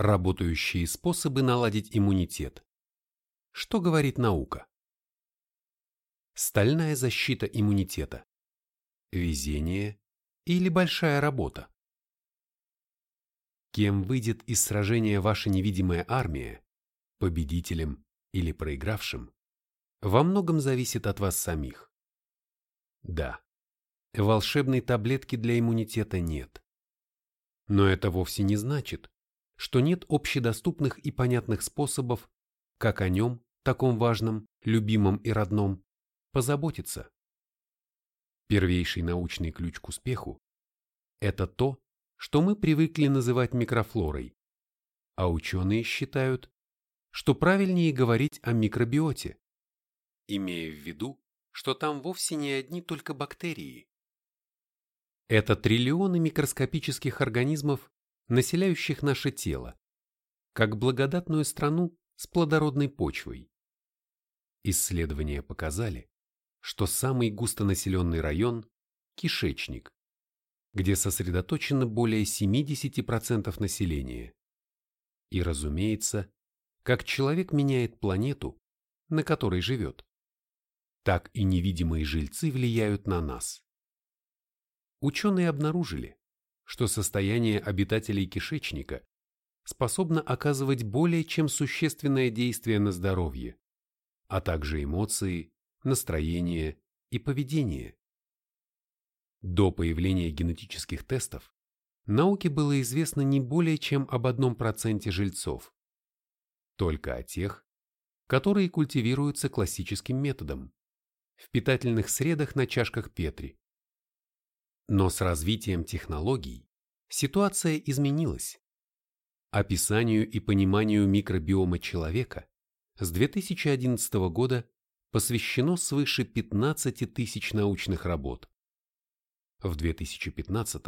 Работающие способы наладить иммунитет. Что говорит наука? Стальная защита иммунитета. Везение или большая работа? Кем выйдет из сражения ваша невидимая армия, победителем или проигравшим, во многом зависит от вас самих. Да, волшебной таблетки для иммунитета нет. Но это вовсе не значит, что нет общедоступных и понятных способов, как о нем, таком важном, любимом и родном, позаботиться. Первейший научный ключ к успеху – это то, что мы привыкли называть микрофлорой, а ученые считают, что правильнее говорить о микробиоте, имея в виду, что там вовсе не одни только бактерии. Это триллионы микроскопических организмов, населяющих наше тело, как благодатную страну с плодородной почвой. Исследования показали, что самый густонаселенный район – кишечник, где сосредоточено более 70% населения. И, разумеется, как человек меняет планету, на которой живет, так и невидимые жильцы влияют на нас. Ученые обнаружили, что состояние обитателей кишечника способно оказывать более чем существенное действие на здоровье, а также эмоции, настроение и поведение. До появления генетических тестов науке было известно не более чем об одном проценте жильцов, только о тех, которые культивируются классическим методом в питательных средах на чашках Петри. Но с развитием технологий ситуация изменилась. Описанию и пониманию микробиома человека с 2011 года посвящено свыше 15 тысяч научных работ. В 2015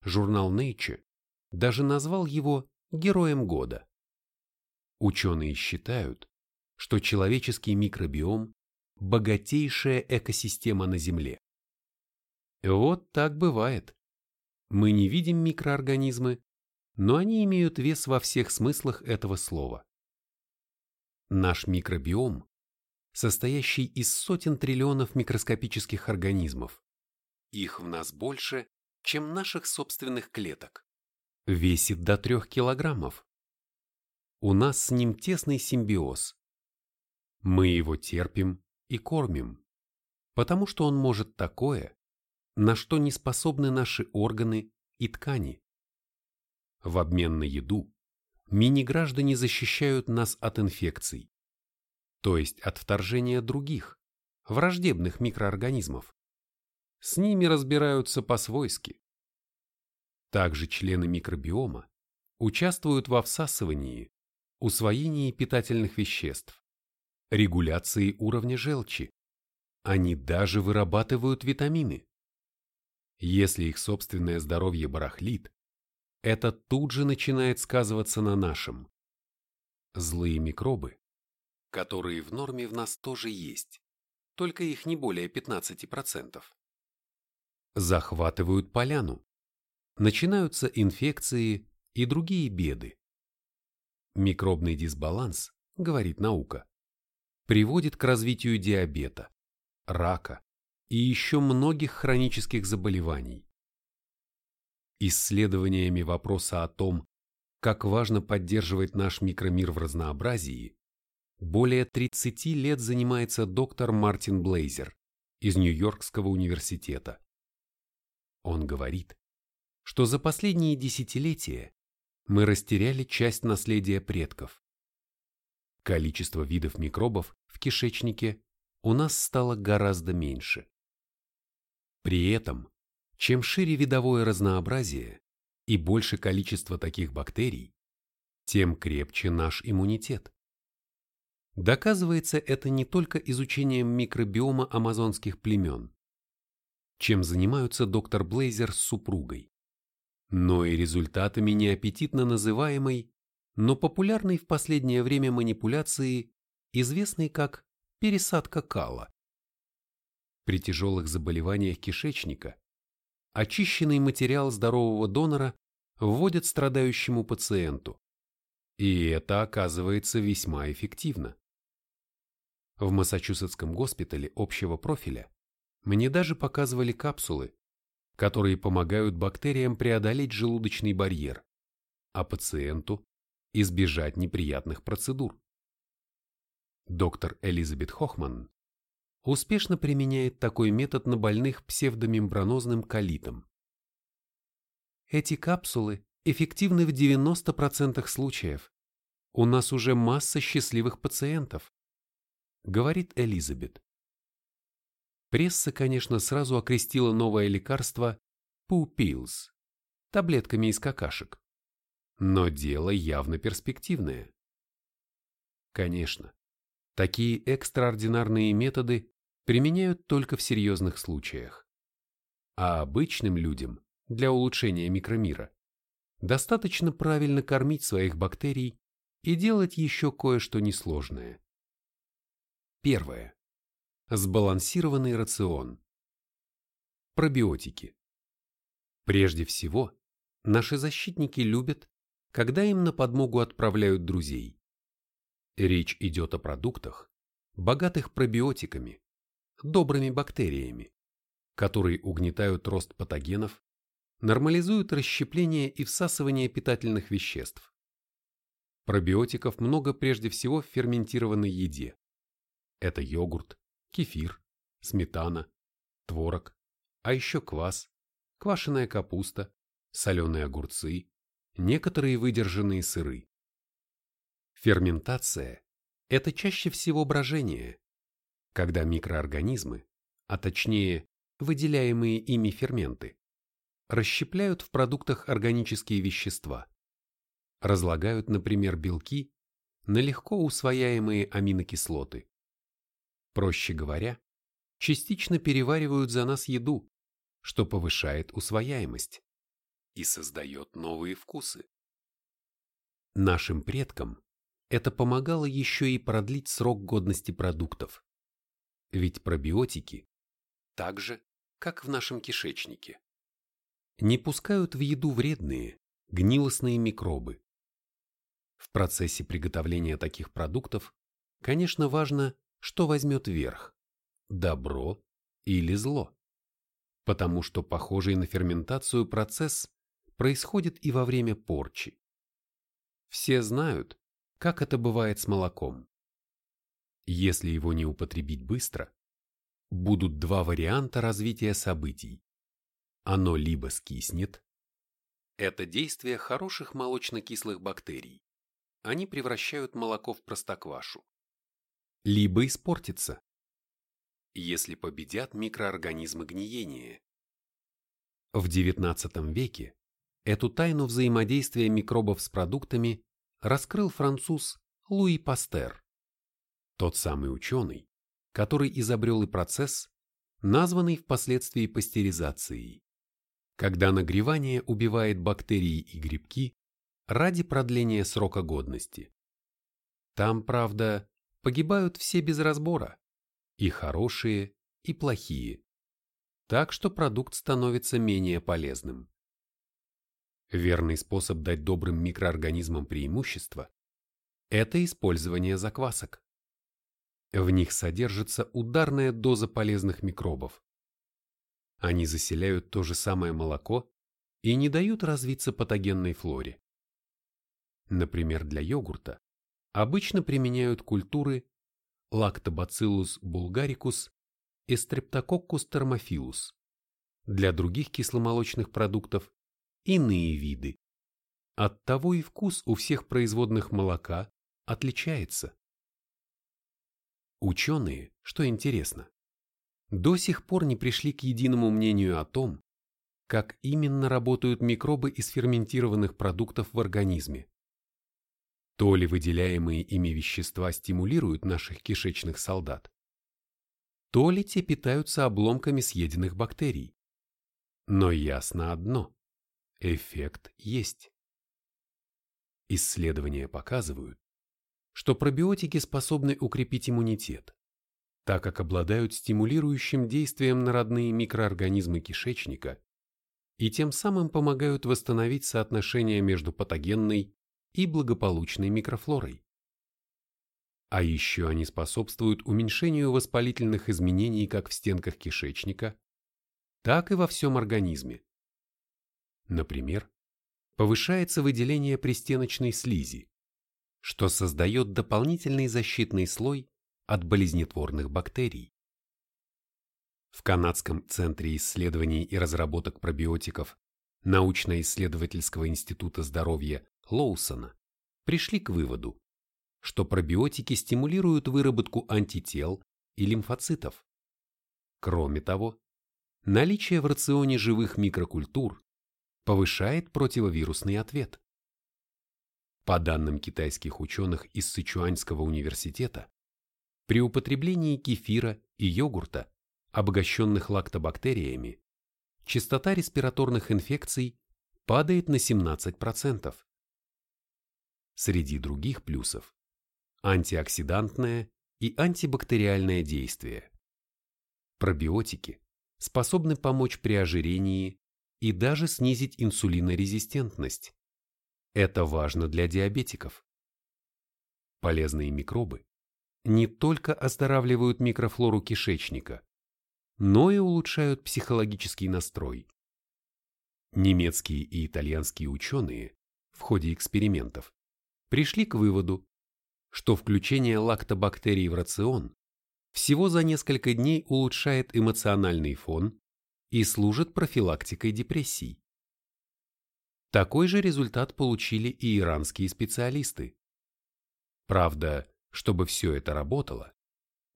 журнал Nature даже назвал его Героем года. Ученые считают, что человеческий микробиом – богатейшая экосистема на Земле. Вот так бывает. Мы не видим микроорганизмы, но они имеют вес во всех смыслах этого слова. Наш микробиом, состоящий из сотен триллионов микроскопических организмов, их в нас больше, чем наших собственных клеток, весит до трех килограммов. У нас с ним тесный симбиоз. Мы его терпим и кормим, потому что он может такое, на что не способны наши органы и ткани. В обмен на еду мини-граждане защищают нас от инфекций, то есть от вторжения других, враждебных микроорганизмов. С ними разбираются по-свойски. Также члены микробиома участвуют во всасывании, усвоении питательных веществ, регуляции уровня желчи. Они даже вырабатывают витамины. Если их собственное здоровье барахлит, это тут же начинает сказываться на нашем. Злые микробы, которые в норме в нас тоже есть, только их не более 15%, захватывают поляну. Начинаются инфекции и другие беды. Микробный дисбаланс, говорит наука, приводит к развитию диабета, рака и еще многих хронических заболеваний. Исследованиями вопроса о том, как важно поддерживать наш микромир в разнообразии, более 30 лет занимается доктор Мартин Блейзер из Нью-Йоркского университета. Он говорит, что за последние десятилетия мы растеряли часть наследия предков. Количество видов микробов в кишечнике у нас стало гораздо меньше. При этом чем шире видовое разнообразие и больше количество таких бактерий, тем крепче наш иммунитет. Доказывается это не только изучением микробиома амазонских племен, чем занимаются доктор Блейзер с супругой, но и результатами неаппетитно называемой, но популярной в последнее время манипуляции, известной как пересадка кала. При тяжелых заболеваниях кишечника очищенный материал здорового донора вводят страдающему пациенту, И это оказывается весьма эффективно. В Массачусетском госпитале общего профиля мне даже показывали капсулы, которые помогают бактериям преодолеть желудочный барьер, а пациенту избежать неприятных процедур. Доктор Элизабет Хохман успешно применяет такой метод на больных псевдомембранозным колитом. Эти капсулы эффективны в 90% случаев. У нас уже масса счастливых пациентов, говорит Элизабет. Пресса, конечно, сразу окрестила новое лекарство Pills таблетками из какашек. Но дело явно перспективное. Конечно, такие экстраординарные методы применяют только в серьезных случаях. А обычным людям для улучшения микромира достаточно правильно кормить своих бактерий и делать еще кое-что несложное. Первое. Сбалансированный рацион. Пробиотики. Прежде всего, наши защитники любят, когда им на подмогу отправляют друзей. Речь идет о продуктах, богатых пробиотиками, добрыми бактериями, которые угнетают рост патогенов, нормализуют расщепление и всасывание питательных веществ. Пробиотиков много прежде всего в ферментированной еде. Это йогурт, кефир, сметана, творог, а еще квас, квашеная капуста, соленые огурцы, некоторые выдержанные сыры. Ферментация – это чаще всего брожение, когда микроорганизмы, а точнее выделяемые ими ферменты, расщепляют в продуктах органические вещества, разлагают, например, белки на легко усвояемые аминокислоты. Проще говоря, частично переваривают за нас еду, что повышает усвояемость и создает новые вкусы. Нашим предкам это помогало еще и продлить срок годности продуктов. Ведь пробиотики, так же, как в нашем кишечнике, не пускают в еду вредные, гнилостные микробы. В процессе приготовления таких продуктов, конечно, важно, что возьмет верх – добро или зло. Потому что похожий на ферментацию процесс происходит и во время порчи. Все знают, как это бывает с молоком. Если его не употребить быстро, будут два варианта развития событий. Оно либо скиснет, это действие хороших молочно-кислых бактерий, они превращают молоко в простоквашу, либо испортится, если победят микроорганизмы гниения. В XIX веке эту тайну взаимодействия микробов с продуктами раскрыл француз Луи Пастер, тот самый ученый, который изобрел и процесс, названный впоследствии пастеризацией, когда нагревание убивает бактерии и грибки ради продления срока годности. Там, правда, погибают все без разбора, и хорошие, и плохие, так что продукт становится менее полезным. Верный способ дать добрым микроорганизмам преимущество – это использование заквасок. В них содержится ударная доза полезных микробов. Они заселяют то же самое молоко и не дают развиться патогенной флоре. Например, для йогурта обычно применяют культуры Lactobacillus bulgaricus и Streptococcus thermophilus. Для других кисломолочных продуктов иные виды. Оттого и вкус у всех производных молока отличается. Ученые, что интересно, до сих пор не пришли к единому мнению о том, как именно работают микробы из ферментированных продуктов в организме. То ли выделяемые ими вещества стимулируют наших кишечных солдат, то ли те питаются обломками съеденных бактерий. Но ясно одно – эффект есть. Исследования показывают, что пробиотики способны укрепить иммунитет, так как обладают стимулирующим действием на родные микроорганизмы кишечника и тем самым помогают восстановить соотношение между патогенной и благополучной микрофлорой. А еще они способствуют уменьшению воспалительных изменений как в стенках кишечника, так и во всем организме. Например, повышается выделение пристеночной слизи, что создает дополнительный защитный слой от болезнетворных бактерий. В Канадском центре исследований и разработок пробиотиков научно-исследовательского института здоровья Лоусона пришли к выводу, что пробиотики стимулируют выработку антител и лимфоцитов. Кроме того, наличие в рационе живых микрокультур повышает противовирусный ответ. По данным китайских ученых из Сычуаньского университета, при употреблении кефира и йогурта, обогащенных лактобактериями, частота респираторных инфекций падает на 17%. Среди других плюсов – антиоксидантное и антибактериальное действие. Пробиотики способны помочь при ожирении и даже снизить инсулинорезистентность. Это важно для диабетиков. Полезные микробы не только оздоравливают микрофлору кишечника, но и улучшают психологический настрой. Немецкие и итальянские ученые в ходе экспериментов пришли к выводу, что включение лактобактерий в рацион всего за несколько дней улучшает эмоциональный фон и служит профилактикой депрессий. Такой же результат получили и иранские специалисты. Правда, чтобы все это работало,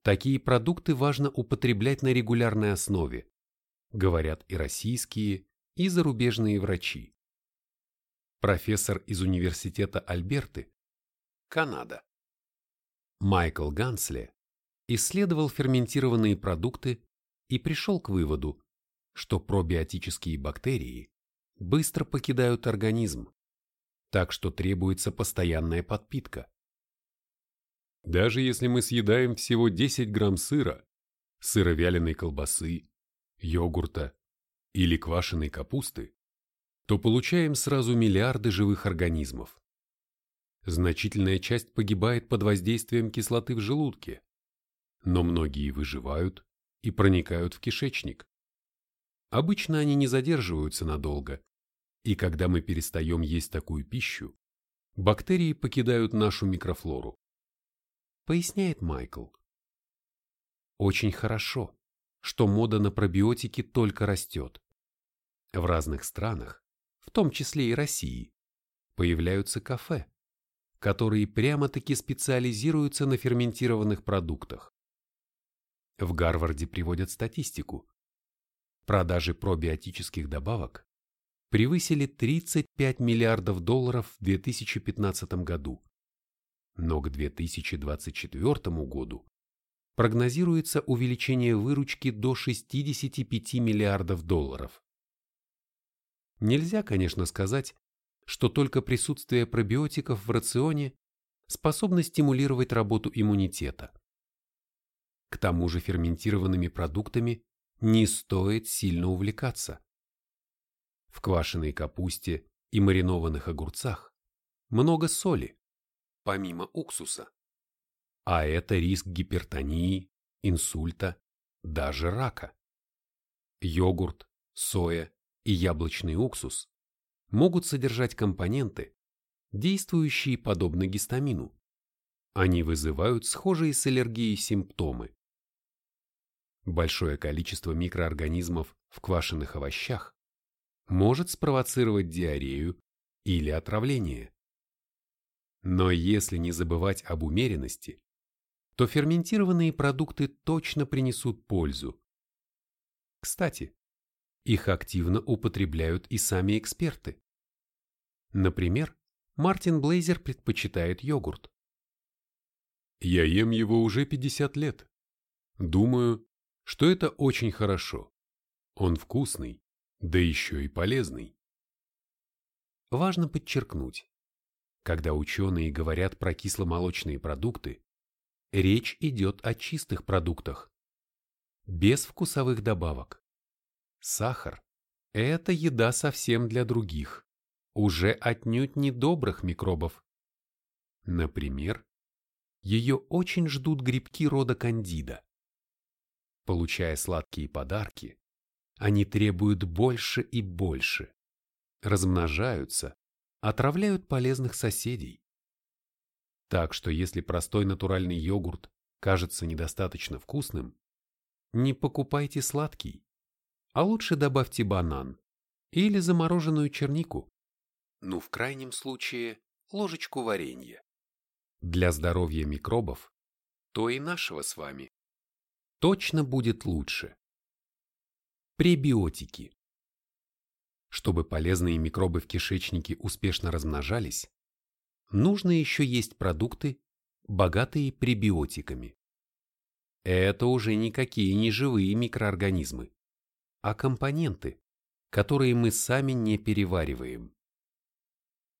такие продукты важно употреблять на регулярной основе, говорят и российские, и зарубежные врачи. Профессор из университета Альберты, Канада, Майкл Гансле исследовал ферментированные продукты и пришел к выводу, что пробиотические бактерии быстро покидают организм, так что требуется постоянная подпитка. Даже если мы съедаем всего 10 грамм сыра, сыровяленой колбасы, йогурта или квашеной капусты, то получаем сразу миллиарды живых организмов. Значительная часть погибает под воздействием кислоты в желудке, но многие выживают и проникают в кишечник. Обычно они не задерживаются надолго, и когда мы перестаем есть такую пищу, бактерии покидают нашу микрофлору. Поясняет Майкл. Очень хорошо, что мода на пробиотики только растет. В разных странах, в том числе и России, появляются кафе, которые прямо-таки специализируются на ферментированных продуктах. В Гарварде приводят статистику, Продажи пробиотических добавок превысили 35 миллиардов долларов в 2015 году, но к 2024 году прогнозируется увеличение выручки до 65 миллиардов долларов. Нельзя, конечно, сказать, что только присутствие пробиотиков в рационе способно стимулировать работу иммунитета. К тому же ферментированными продуктами не стоит сильно увлекаться. В квашеной капусте и маринованных огурцах много соли, помимо уксуса. А это риск гипертонии, инсульта, даже рака. Йогурт, соя и яблочный уксус могут содержать компоненты, действующие подобно гистамину. Они вызывают схожие с аллергией симптомы, Большое количество микроорганизмов в квашеных овощах может спровоцировать диарею или отравление. Но если не забывать об умеренности, то ферментированные продукты точно принесут пользу. Кстати, их активно употребляют и сами эксперты. Например, Мартин Блейзер предпочитает йогурт. Я ем его уже 50 лет. Думаю, что это очень хорошо. Он вкусный, да еще и полезный. Важно подчеркнуть, когда ученые говорят про кисломолочные продукты, речь идет о чистых продуктах, без вкусовых добавок. Сахар – это еда совсем для других, уже отнюдь не добрых микробов. Например, ее очень ждут грибки рода кандида. Получая сладкие подарки, они требуют больше и больше, размножаются, отравляют полезных соседей. Так что если простой натуральный йогурт кажется недостаточно вкусным, не покупайте сладкий, а лучше добавьте банан или замороженную чернику. Ну, в крайнем случае, ложечку варенья. Для здоровья микробов, то и нашего с вами, точно будет лучше. Пребиотики. Чтобы полезные микробы в кишечнике успешно размножались, нужно еще есть продукты, богатые пребиотиками. Это уже никакие не живые микроорганизмы, а компоненты, которые мы сами не перевариваем.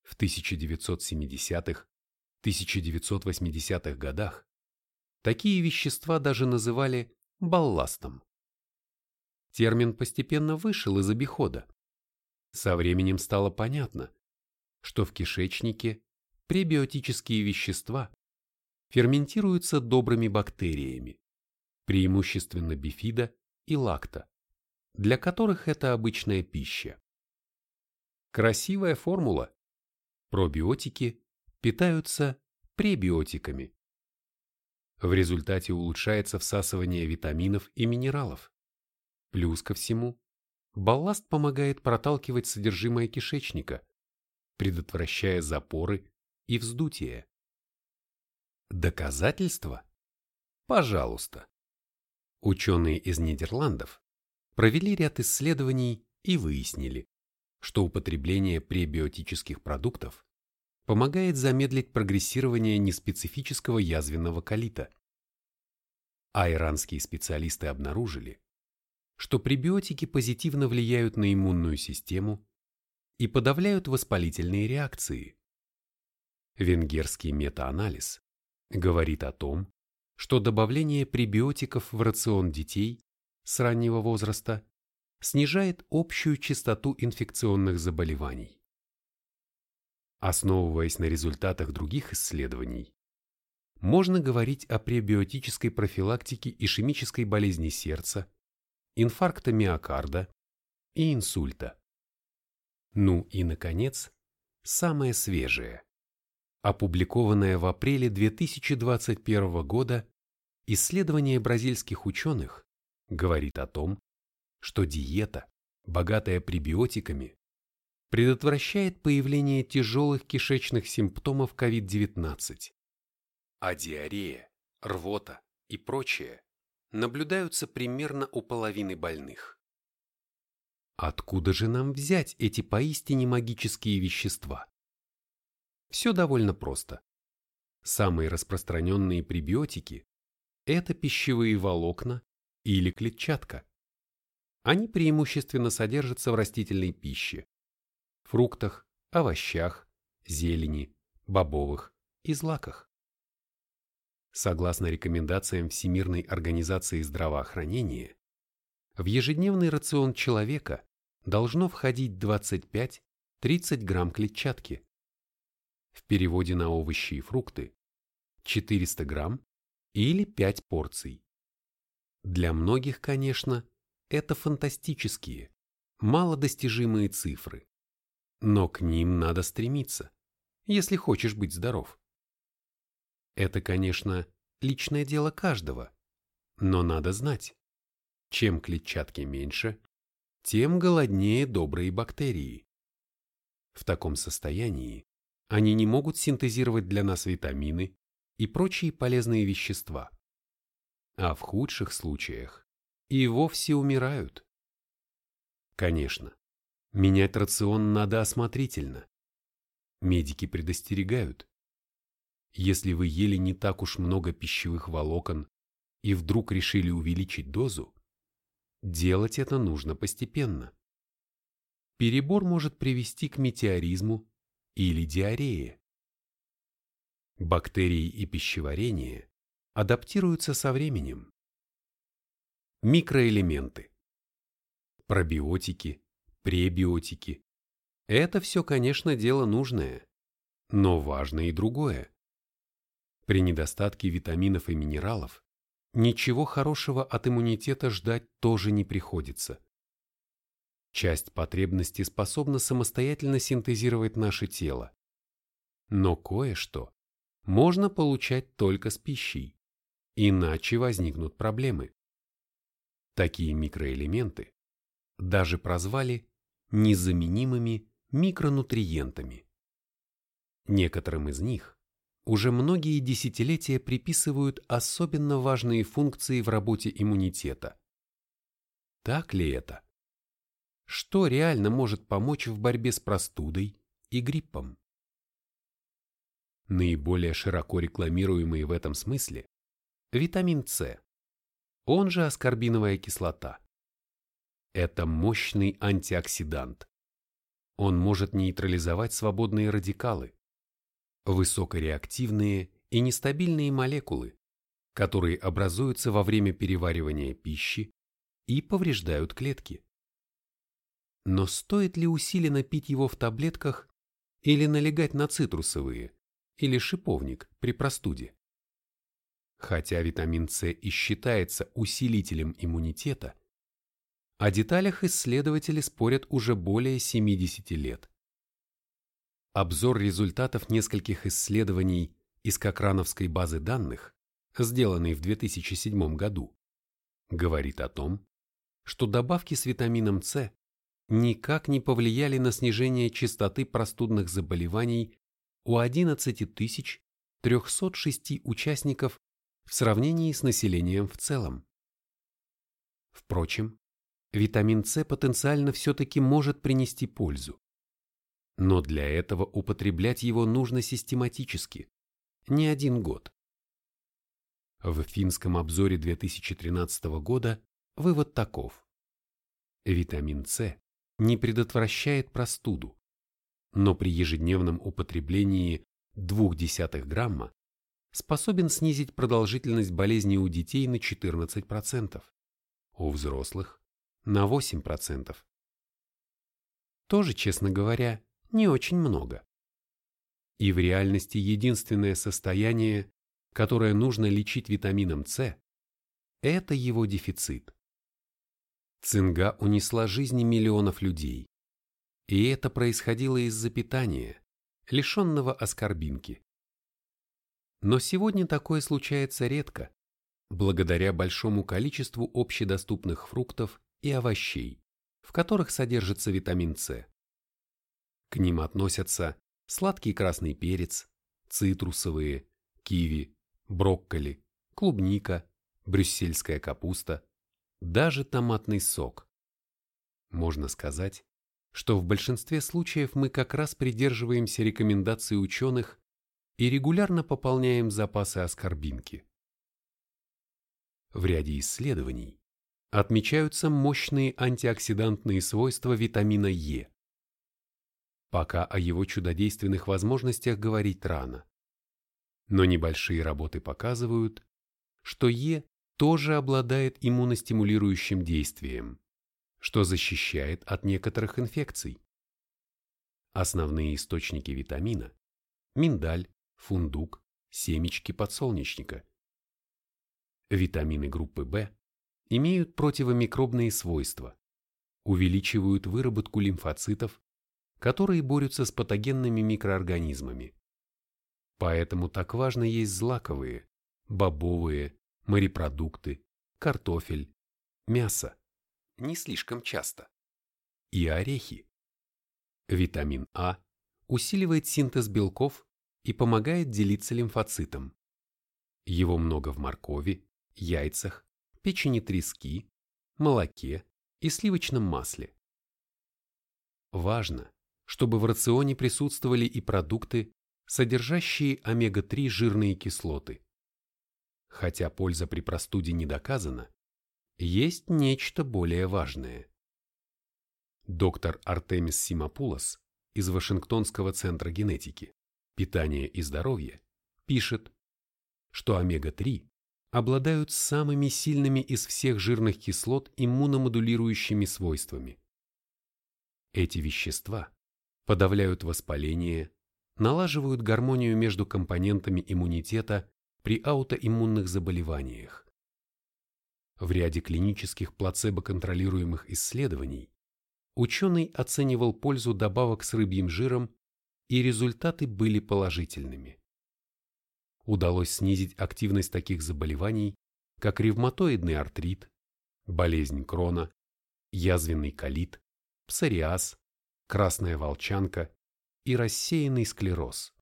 В 1970-х, 1980-х годах такие вещества даже называли балластом. Термин постепенно вышел из обихода. Со временем стало понятно, что в кишечнике пребиотические вещества ферментируются добрыми бактериями, преимущественно бифида и лакта, для которых это обычная пища. Красивая формула. Пробиотики питаются пребиотиками. В результате улучшается всасывание витаминов и минералов. Плюс ко всему, балласт помогает проталкивать содержимое кишечника, предотвращая запоры и вздутие. Доказательства? Пожалуйста. Ученые из Нидерландов провели ряд исследований и выяснили, что употребление пребиотических продуктов помогает замедлить прогрессирование неспецифического язвенного колита. А иранские специалисты обнаружили, что пребиотики позитивно влияют на иммунную систему и подавляют воспалительные реакции. Венгерский метаанализ говорит о том, что добавление пребиотиков в рацион детей с раннего возраста снижает общую частоту инфекционных заболеваний. Основываясь на результатах других исследований, можно говорить о пребиотической профилактике ишемической болезни сердца, инфаркта миокарда и инсульта. Ну и, наконец, самое свежее. Опубликованное в апреле 2021 года исследование бразильских ученых говорит о том, что диета, богатая пребиотиками, предотвращает появление тяжелых кишечных симптомов COVID-19. А диарея, рвота и прочее наблюдаются примерно у половины больных. Откуда же нам взять эти поистине магические вещества? Все довольно просто. Самые распространенные пребиотики – это пищевые волокна или клетчатка. Они преимущественно содержатся в растительной пище, фруктах, овощах, зелени, бобовых и злаках. Согласно рекомендациям Всемирной организации здравоохранения, в ежедневный рацион человека должно входить 25-30 грамм клетчатки. В переводе на овощи и фрукты 400 грамм или 5 порций. Для многих, конечно, это фантастические, малодостижимые цифры. Но к ним надо стремиться, если хочешь быть здоров. Это, конечно, личное дело каждого, но надо знать, чем клетчатки меньше, тем голоднее добрые бактерии. В таком состоянии они не могут синтезировать для нас витамины и прочие полезные вещества, а в худших случаях и вовсе умирают. Конечно, Менять рацион надо осмотрительно. Медики предостерегают. Если вы ели не так уж много пищевых волокон и вдруг решили увеличить дозу, делать это нужно постепенно. Перебор может привести к метеоризму или диарее. Бактерии и пищеварение адаптируются со временем. Микроэлементы. Пробиотики, пребиотики. Это все, конечно, дело нужное. Но важно и другое. При недостатке витаминов и минералов ничего хорошего от иммунитета ждать тоже не приходится. Часть потребностей способна самостоятельно синтезировать наше тело. Но кое-что можно получать только с пищей, иначе возникнут проблемы. Такие микроэлементы даже прозвали незаменимыми микронутриентами. Некоторым из них уже многие десятилетия приписывают особенно важные функции в работе иммунитета. Так ли это? Что реально может помочь в борьбе с простудой и гриппом? Наиболее широко рекламируемый в этом смысле – витамин С, он же аскорбиновая кислота. Это мощный антиоксидант. Он может нейтрализовать свободные радикалы, высокореактивные и нестабильные молекулы, которые образуются во время переваривания пищи и повреждают клетки. Но стоит ли усиленно пить его в таблетках или налегать на цитрусовые или шиповник при простуде? Хотя витамин С и считается усилителем иммунитета, о деталях исследователи спорят уже более 70 лет. Обзор результатов нескольких исследований из Кокрановской базы данных, сделанный в 2007 году, говорит о том, что добавки с витамином С никак не повлияли на снижение частоты простудных заболеваний у 11 306 участников в сравнении с населением в целом. Впрочем, витамин С потенциально все-таки может принести пользу. Но для этого употреблять его нужно систематически, не один год. В финском обзоре 2013 года вывод таков. Витамин С не предотвращает простуду, но при ежедневном употреблении 0,2 грамма способен снизить продолжительность болезни у детей на 14%, у взрослых – на 8%. Тоже, честно говоря, не очень много. И в реальности единственное состояние, которое нужно лечить витамином С, это его дефицит. Цинга унесла жизни миллионов людей. И это происходило из-за питания, лишенного аскорбинки. Но сегодня такое случается редко, благодаря большому количеству общедоступных фруктов и овощей, в которых содержится витамин С. К ним относятся сладкий красный перец, цитрусовые, киви, брокколи, клубника, брюссельская капуста, даже томатный сок. Можно сказать, что в большинстве случаев мы как раз придерживаемся рекомендаций ученых и регулярно пополняем запасы аскорбинки. В ряде исследований отмечаются мощные антиоксидантные свойства витамина Е. Пока о его чудодейственных возможностях говорить рано. Но небольшие работы показывают, что Е тоже обладает иммуностимулирующим действием, что защищает от некоторых инфекций. Основные источники витамина – миндаль, фундук, семечки подсолнечника. Витамины группы В имеют противомикробные свойства, увеличивают выработку лимфоцитов, которые борются с патогенными микроорганизмами. Поэтому так важно есть злаковые, бобовые, морепродукты, картофель, мясо, не слишком часто, и орехи. Витамин А усиливает синтез белков и помогает делиться лимфоцитом. Его много в моркови, яйцах, печени трески, молоке и сливочном масле. Важно, чтобы в рационе присутствовали и продукты, содержащие омега-3 жирные кислоты. Хотя польза при простуде не доказана, есть нечто более важное. Доктор Артемис Симапулос из Вашингтонского центра генетики питания и здоровья пишет, что омега-3 обладают самыми сильными из всех жирных кислот иммуномодулирующими свойствами. Эти вещества подавляют воспаление, налаживают гармонию между компонентами иммунитета при аутоиммунных заболеваниях. В ряде клинических плацебо-контролируемых исследований ученый оценивал пользу добавок с рыбьим жиром, и результаты были положительными. Удалось снизить активность таких заболеваний, как ревматоидный артрит, болезнь Крона, язвенный колит, псориаз, красная волчанка и рассеянный склероз.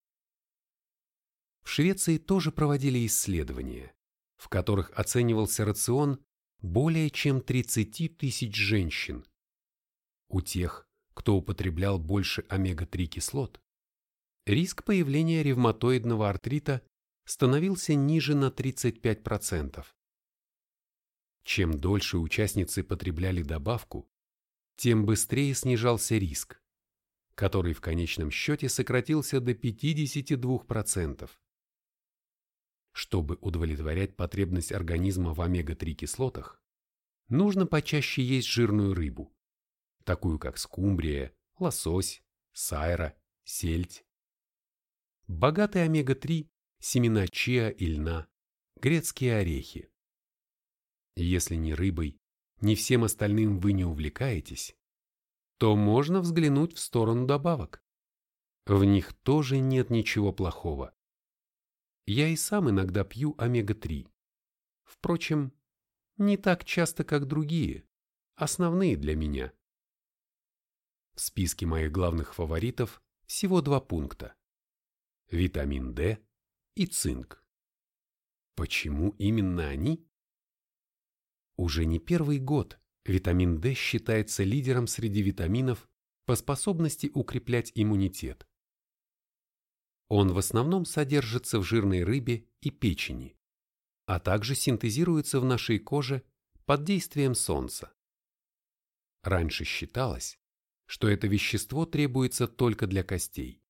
В Швеции тоже проводили исследования, в которых оценивался рацион более чем 30 тысяч женщин. У тех, кто употреблял больше омега-3 кислот, риск появления ревматоидного артрита становился ниже на 35%. Чем дольше участницы потребляли добавку, тем быстрее снижался риск, который в конечном счете сократился до 52%. Чтобы удовлетворять потребность организма в омега-3 кислотах, нужно почаще есть жирную рыбу, такую как скумбрия, лосось, сайра, сельдь. Богатые омега-3 – семена чиа и льна, грецкие орехи. Если ни рыбой, ни всем остальным вы не увлекаетесь, то можно взглянуть в сторону добавок. В них тоже нет ничего плохого. Я и сам иногда пью омега-3. Впрочем, не так часто, как другие, основные для меня. В списке моих главных фаворитов всего два пункта. Витамин D и цинк. Почему именно они? Уже не первый год витамин D считается лидером среди витаминов по способности укреплять иммунитет. Он в основном содержится в жирной рыбе и печени, а также синтезируется в нашей коже под действием солнца. Раньше считалось, что это вещество требуется только для костей.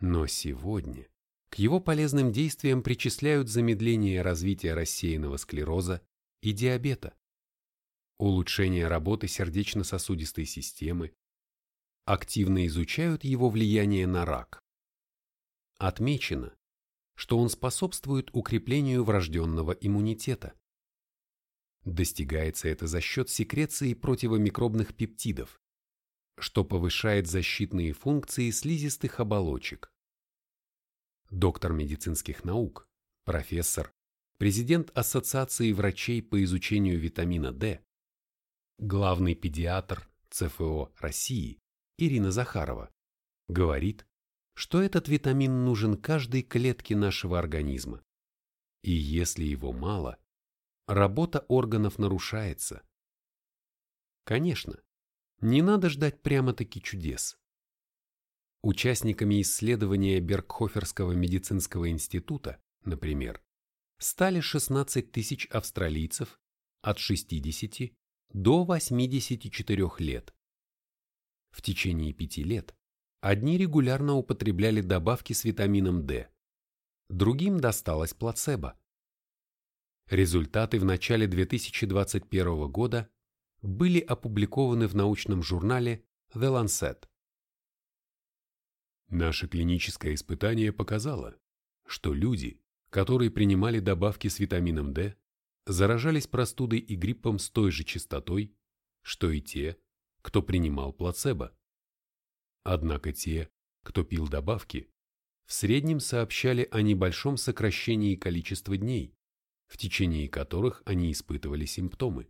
Но сегодня к его полезным действиям причисляют замедление развития рассеянного склероза и диабета, улучшение работы сердечно-сосудистой системы, активно изучают его влияние на рак. Отмечено, что он способствует укреплению врожденного иммунитета. Достигается это за счет секреции противомикробных пептидов, что повышает защитные функции слизистых оболочек. Доктор медицинских наук, профессор, президент Ассоциации врачей по изучению витамина D, главный педиатр ЦФО России Ирина Захарова, говорит, что этот витамин нужен каждой клетке нашего организма. И если его мало, работа органов нарушается. Конечно, не надо ждать прямо-таки чудес. Участниками исследования Бергхоферского медицинского института, например, стали 16 тысяч австралийцев от 60 до 84 лет. В течение пяти лет Одни регулярно употребляли добавки с витамином D, другим досталось плацебо. Результаты в начале 2021 года были опубликованы в научном журнале The Lancet. Наше клиническое испытание показало, что люди, которые принимали добавки с витамином D, заражались простудой и гриппом с той же частотой, что и те, кто принимал плацебо. Однако те, кто пил добавки, в среднем сообщали о небольшом сокращении количества дней, в течение которых они испытывали симптомы.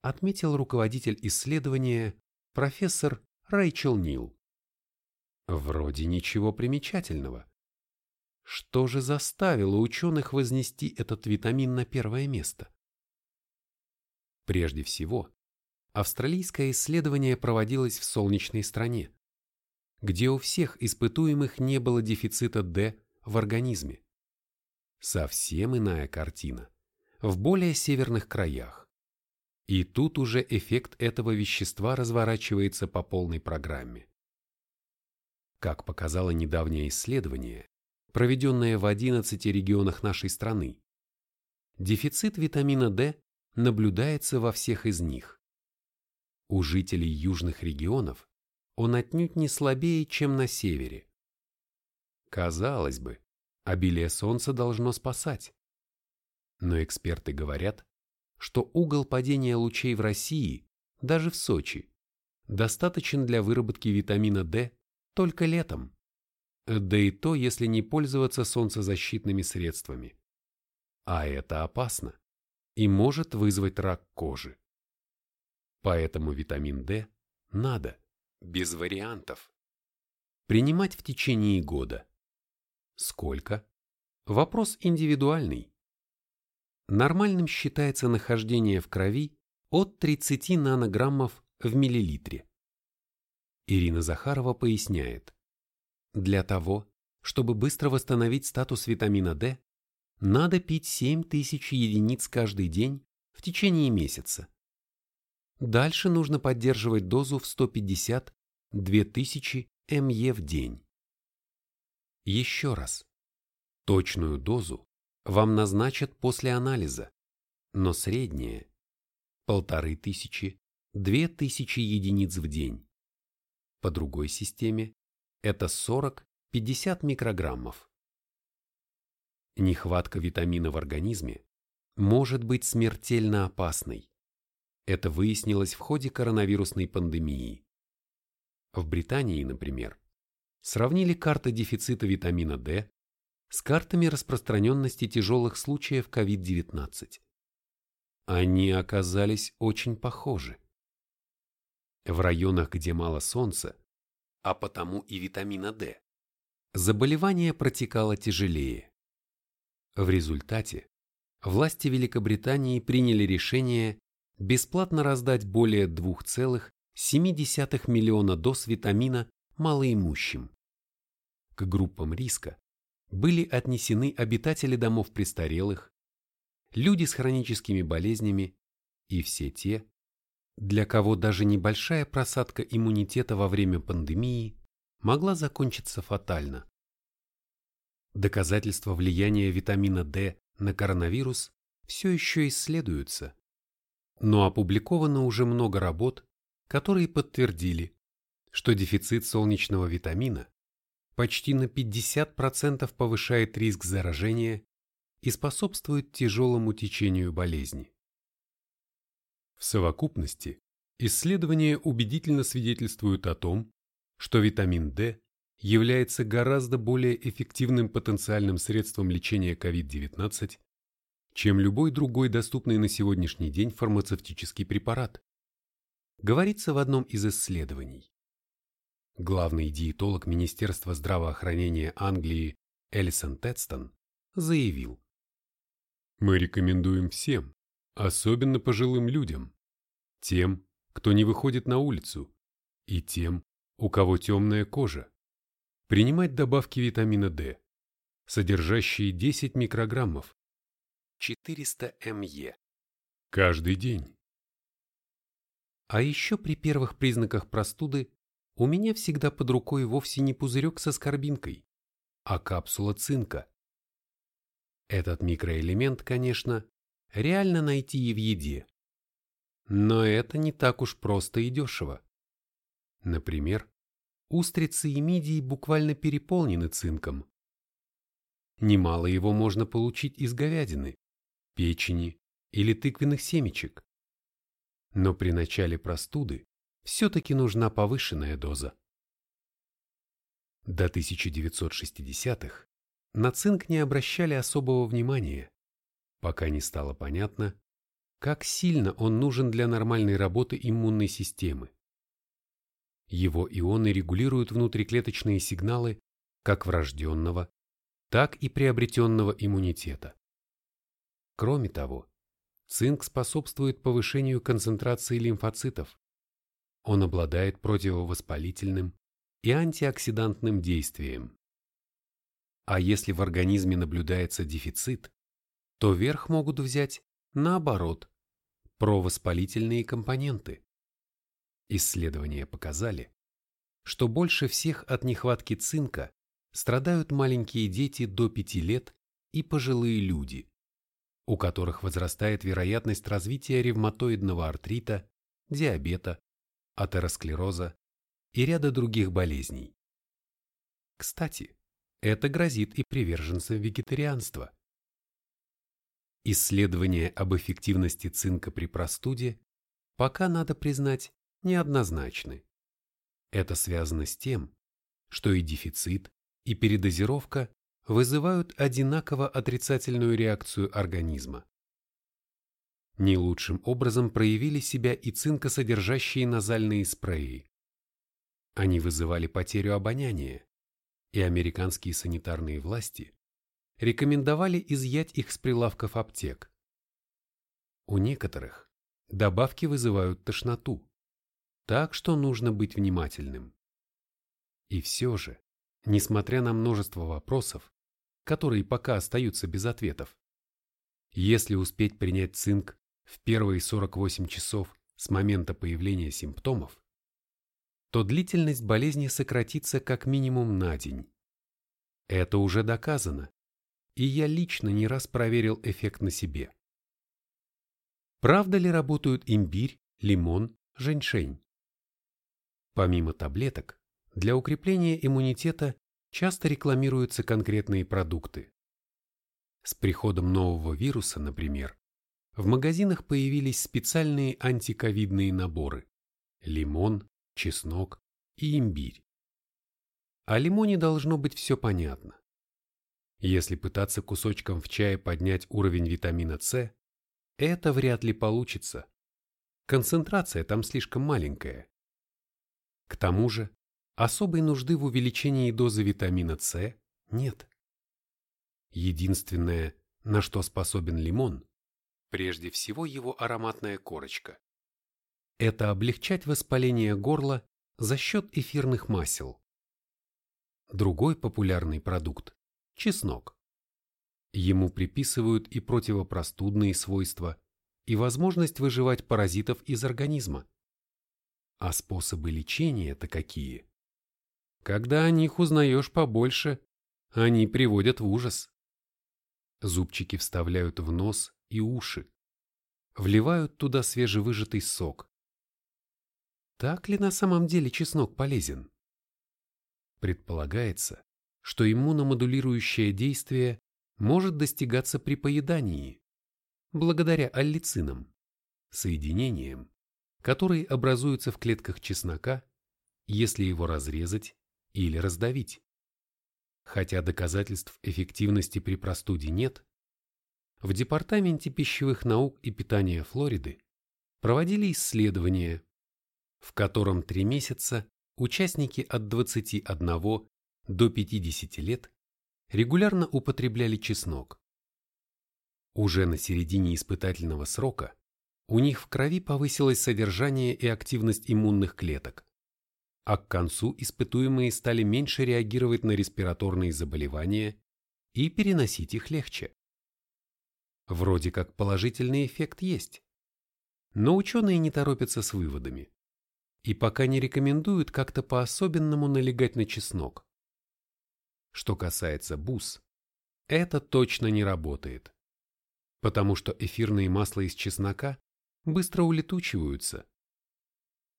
Отметил руководитель исследования профессор Рэйчел Нил. Вроде ничего примечательного. Что же заставило ученых вознести этот витамин на первое место? Прежде всего, австралийское исследование проводилось в солнечной стране, где у всех испытуемых не было дефицита D в организме. Совсем иная картина в более северных краях. И тут уже эффект этого вещества разворачивается по полной программе. Как показало недавнее исследование, проведенное в 11 регионах нашей страны, дефицит витамина D наблюдается во всех из них. У жителей южных регионов он отнюдь не слабее, чем на севере. Казалось бы, Обилие солнца должно спасать. Но эксперты говорят, что угол падения лучей в России, даже в Сочи, достаточен для выработки витамина D только летом. Да и то, если не пользоваться солнцезащитными средствами. А это опасно и может вызвать рак кожи. Поэтому витамин D надо, без вариантов. Принимать в течение года. Сколько? Вопрос индивидуальный. Нормальным считается нахождение в крови от 30 нанограммов в миллилитре. Ирина Захарова поясняет. Для того, чтобы быстро восстановить статус витамина D, надо пить 7000 единиц каждый день в течение месяца. Дальше нужно поддерживать дозу в 150-2000 МЕ в день. Еще раз. Точную дозу вам назначат после анализа, но две тысячи единиц в день. По другой системе это 40-50 микрограммов. Нехватка витамина в организме может быть смертельно опасной. Это выяснилось в ходе коронавирусной пандемии. В Британии, например, сравнили карты дефицита витамина D с картами распространенности тяжелых случаев COVID-19. Они оказались очень похожи. В районах, где мало солнца, а потому и витамина D, заболевание протекало тяжелее. В результате власти Великобритании приняли решение бесплатно раздать более 2,7 миллиона доз витамина малоимущим. К группам риска были отнесены обитатели домов престарелых, люди с хроническими болезнями и все те, для кого даже небольшая просадка иммунитета во время пандемии могла закончиться фатально. Доказательства влияния витамина D на коронавирус все еще исследуются, но опубликовано уже много работ, которые подтвердили, что дефицит солнечного витамина почти на 50% повышает риск заражения и способствует тяжелому течению болезни. В совокупности исследования убедительно свидетельствуют о том, что витамин D является гораздо более эффективным потенциальным средством лечения COVID-19, чем любой другой доступный на сегодняшний день фармацевтический препарат. Говорится в одном из исследований. Главный диетолог Министерства здравоохранения Англии Элисон Тедстон заявил, «Мы рекомендуем всем, особенно пожилым людям, тем, кто не выходит на улицу, и тем, у кого темная кожа, Принимать добавки витамина D, содержащие 10 микрограммов, 400 МЕ, каждый день. А еще при первых признаках простуды у меня всегда под рукой вовсе не пузырек со скорбинкой, а капсула цинка. Этот микроэлемент, конечно, реально найти и в еде. Но это не так уж просто и дешево. Например, устрицы и мидии буквально переполнены цинком. Немало его можно получить из говядины, печени или тыквенных семечек. Но при начале простуды все-таки нужна повышенная доза. До 1960-х на цинк не обращали особого внимания, пока не стало понятно, как сильно он нужен для нормальной работы иммунной системы. Его ионы регулируют внутриклеточные сигналы как врожденного, так и приобретенного иммунитета. Кроме того, цинк способствует повышению концентрации лимфоцитов. Он обладает противовоспалительным и антиоксидантным действием. А если в организме наблюдается дефицит, то верх могут взять, наоборот, провоспалительные компоненты. Исследования показали, что больше всех от нехватки цинка страдают маленькие дети до 5 лет и пожилые люди, у которых возрастает вероятность развития ревматоидного артрита, диабета, атеросклероза и ряда других болезней. Кстати, это грозит и приверженцам вегетарианства. Исследования об эффективности цинка при простуде пока, надо признать, неоднозначны. Это связано с тем, что и дефицит, и передозировка вызывают одинаково отрицательную реакцию организма. Не лучшим образом проявили себя и цинкосодержащие назальные спреи. Они вызывали потерю обоняния, и американские санитарные власти рекомендовали изъять их с прилавков аптек. У некоторых добавки вызывают тошноту, так что нужно быть внимательным. И все же, несмотря на множество вопросов, которые пока остаются без ответов, если успеть принять цинк в первые 48 часов с момента появления симптомов, то длительность болезни сократится как минимум на день. Это уже доказано, и я лично не раз проверил эффект на себе. Правда ли работают имбирь, лимон, женьшень? Помимо таблеток, для укрепления иммунитета часто рекламируются конкретные продукты. С приходом нового вируса, например, в магазинах появились специальные антиковидные наборы – лимон, чеснок и имбирь. О лимоне должно быть все понятно. Если пытаться кусочком в чае поднять уровень витамина С, это вряд ли получится. Концентрация там слишком маленькая. К тому же, особой нужды в увеличении дозы витамина С нет. Единственное, на что способен лимон, прежде всего его ароматная корочка. Это облегчать воспаление горла за счет эфирных масел. Другой популярный продукт – чеснок. Ему приписывают и противопростудные свойства, и возможность выживать паразитов из организма. А способы лечения-то какие? Когда о них узнаешь побольше, они приводят в ужас. Зубчики вставляют в нос и уши. Вливают туда свежевыжатый сок. Так ли на самом деле чеснок полезен? Предполагается, что иммуномодулирующее действие может достигаться при поедании, благодаря аллицинам, соединениям, которые образуются в клетках чеснока, если его разрезать или раздавить. Хотя доказательств эффективности при простуде нет, в Департаменте пищевых наук и питания Флориды проводили исследование, в котором три месяца участники от 21 до 50 лет регулярно употребляли чеснок. Уже на середине испытательного срока у них в крови повысилось содержание и активность иммунных клеток, а к концу испытуемые стали меньше реагировать на респираторные заболевания и переносить их легче. Вроде как положительный эффект есть. Но ученые не торопятся с выводами. И пока не рекомендуют как-то по-особенному налегать на чеснок. Что касается бус, это точно не работает. Потому что эфирные масла из чеснока быстро улетучиваются.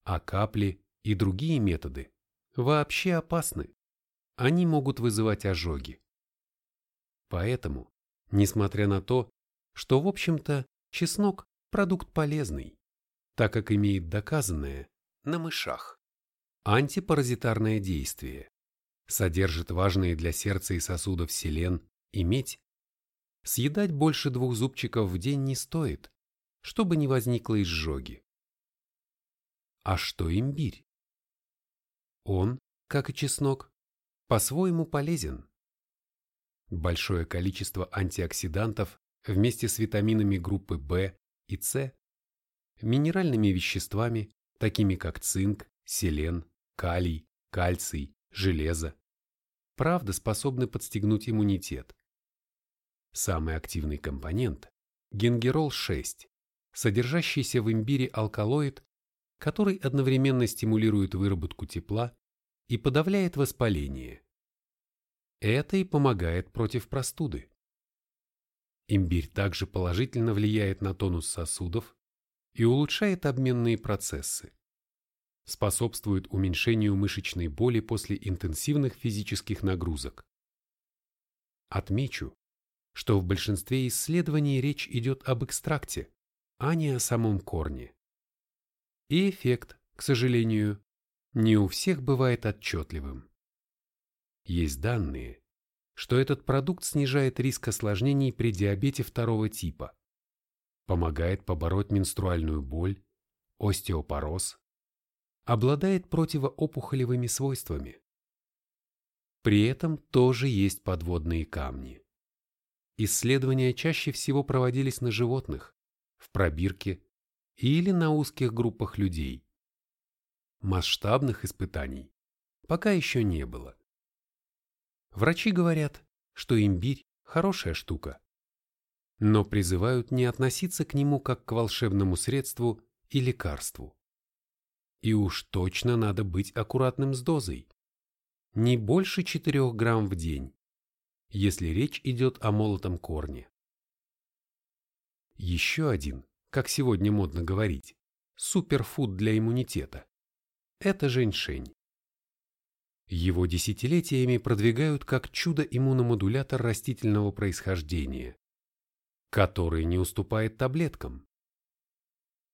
А капли и другие методы вообще опасны. Они могут вызывать ожоги. Поэтому, несмотря на то, что, в общем-то, чеснок – продукт полезный, так как имеет доказанное на мышах антипаразитарное действие, содержит важные для сердца и сосудов селен и медь, съедать больше двух зубчиков в день не стоит, чтобы не возникло изжоги. А что имбирь? Он, как и чеснок, по-своему полезен. Большое количество антиоксидантов вместе с витаминами группы В и С, минеральными веществами, такими как цинк, селен, калий, кальций, железо, правда способны подстегнуть иммунитет. Самый активный компонент – генгерол-6, содержащийся в имбире алкалоид, который одновременно стимулирует выработку тепла и подавляет воспаление. Это и помогает против простуды. Имбирь также положительно влияет на тонус сосудов и улучшает обменные процессы. Способствует уменьшению мышечной боли после интенсивных физических нагрузок. Отмечу, что в большинстве исследований речь идет об экстракте, а не о самом корне. И эффект, к сожалению, не у всех бывает отчетливым. Есть данные, что этот продукт снижает риск осложнений при диабете второго типа, помогает побороть менструальную боль, остеопороз, обладает противоопухолевыми свойствами. При этом тоже есть подводные камни. Исследования чаще всего проводились на животных, в пробирке или на узких группах людей. Масштабных испытаний пока еще не было. Врачи говорят, что имбирь – хорошая штука, но призывают не относиться к нему как к волшебному средству и лекарству. И уж точно надо быть аккуратным с дозой не больше 4 грамм в день, если речь идет о молотом корне. Еще один, как сегодня модно говорить, суперфуд для иммунитета – это женьшень. Его десятилетиями продвигают как чудо-иммуномодулятор растительного происхождения, который не уступает таблеткам.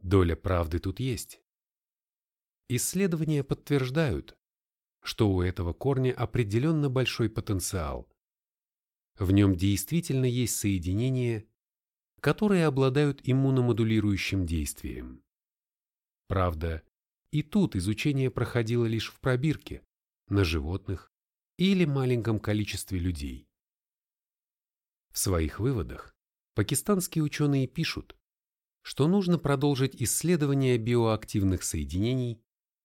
Доля правды тут есть. Исследования подтверждают, что у этого корня определенно большой потенциал. В нем действительно есть соединения, которые обладают иммуномодулирующим действием. Правда, и тут изучение проходило лишь в пробирке, на животных или маленьком количестве людей. В своих выводах пакистанские ученые пишут, что нужно продолжить исследование биоактивных соединений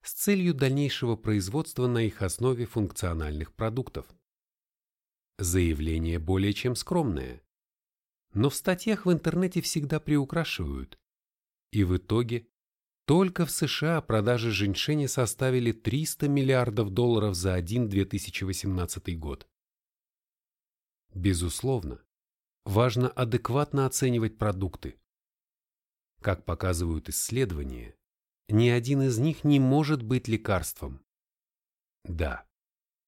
с целью дальнейшего производства на их основе функциональных продуктов. Заявление более чем скромное, но в статьях в интернете всегда приукрашивают, и в итоге только в США продажи женьшени составили 300 миллиардов долларов за один 2018 год. Безусловно, важно адекватно оценивать продукты. Как показывают исследования, ни один из них не может быть лекарством. Да,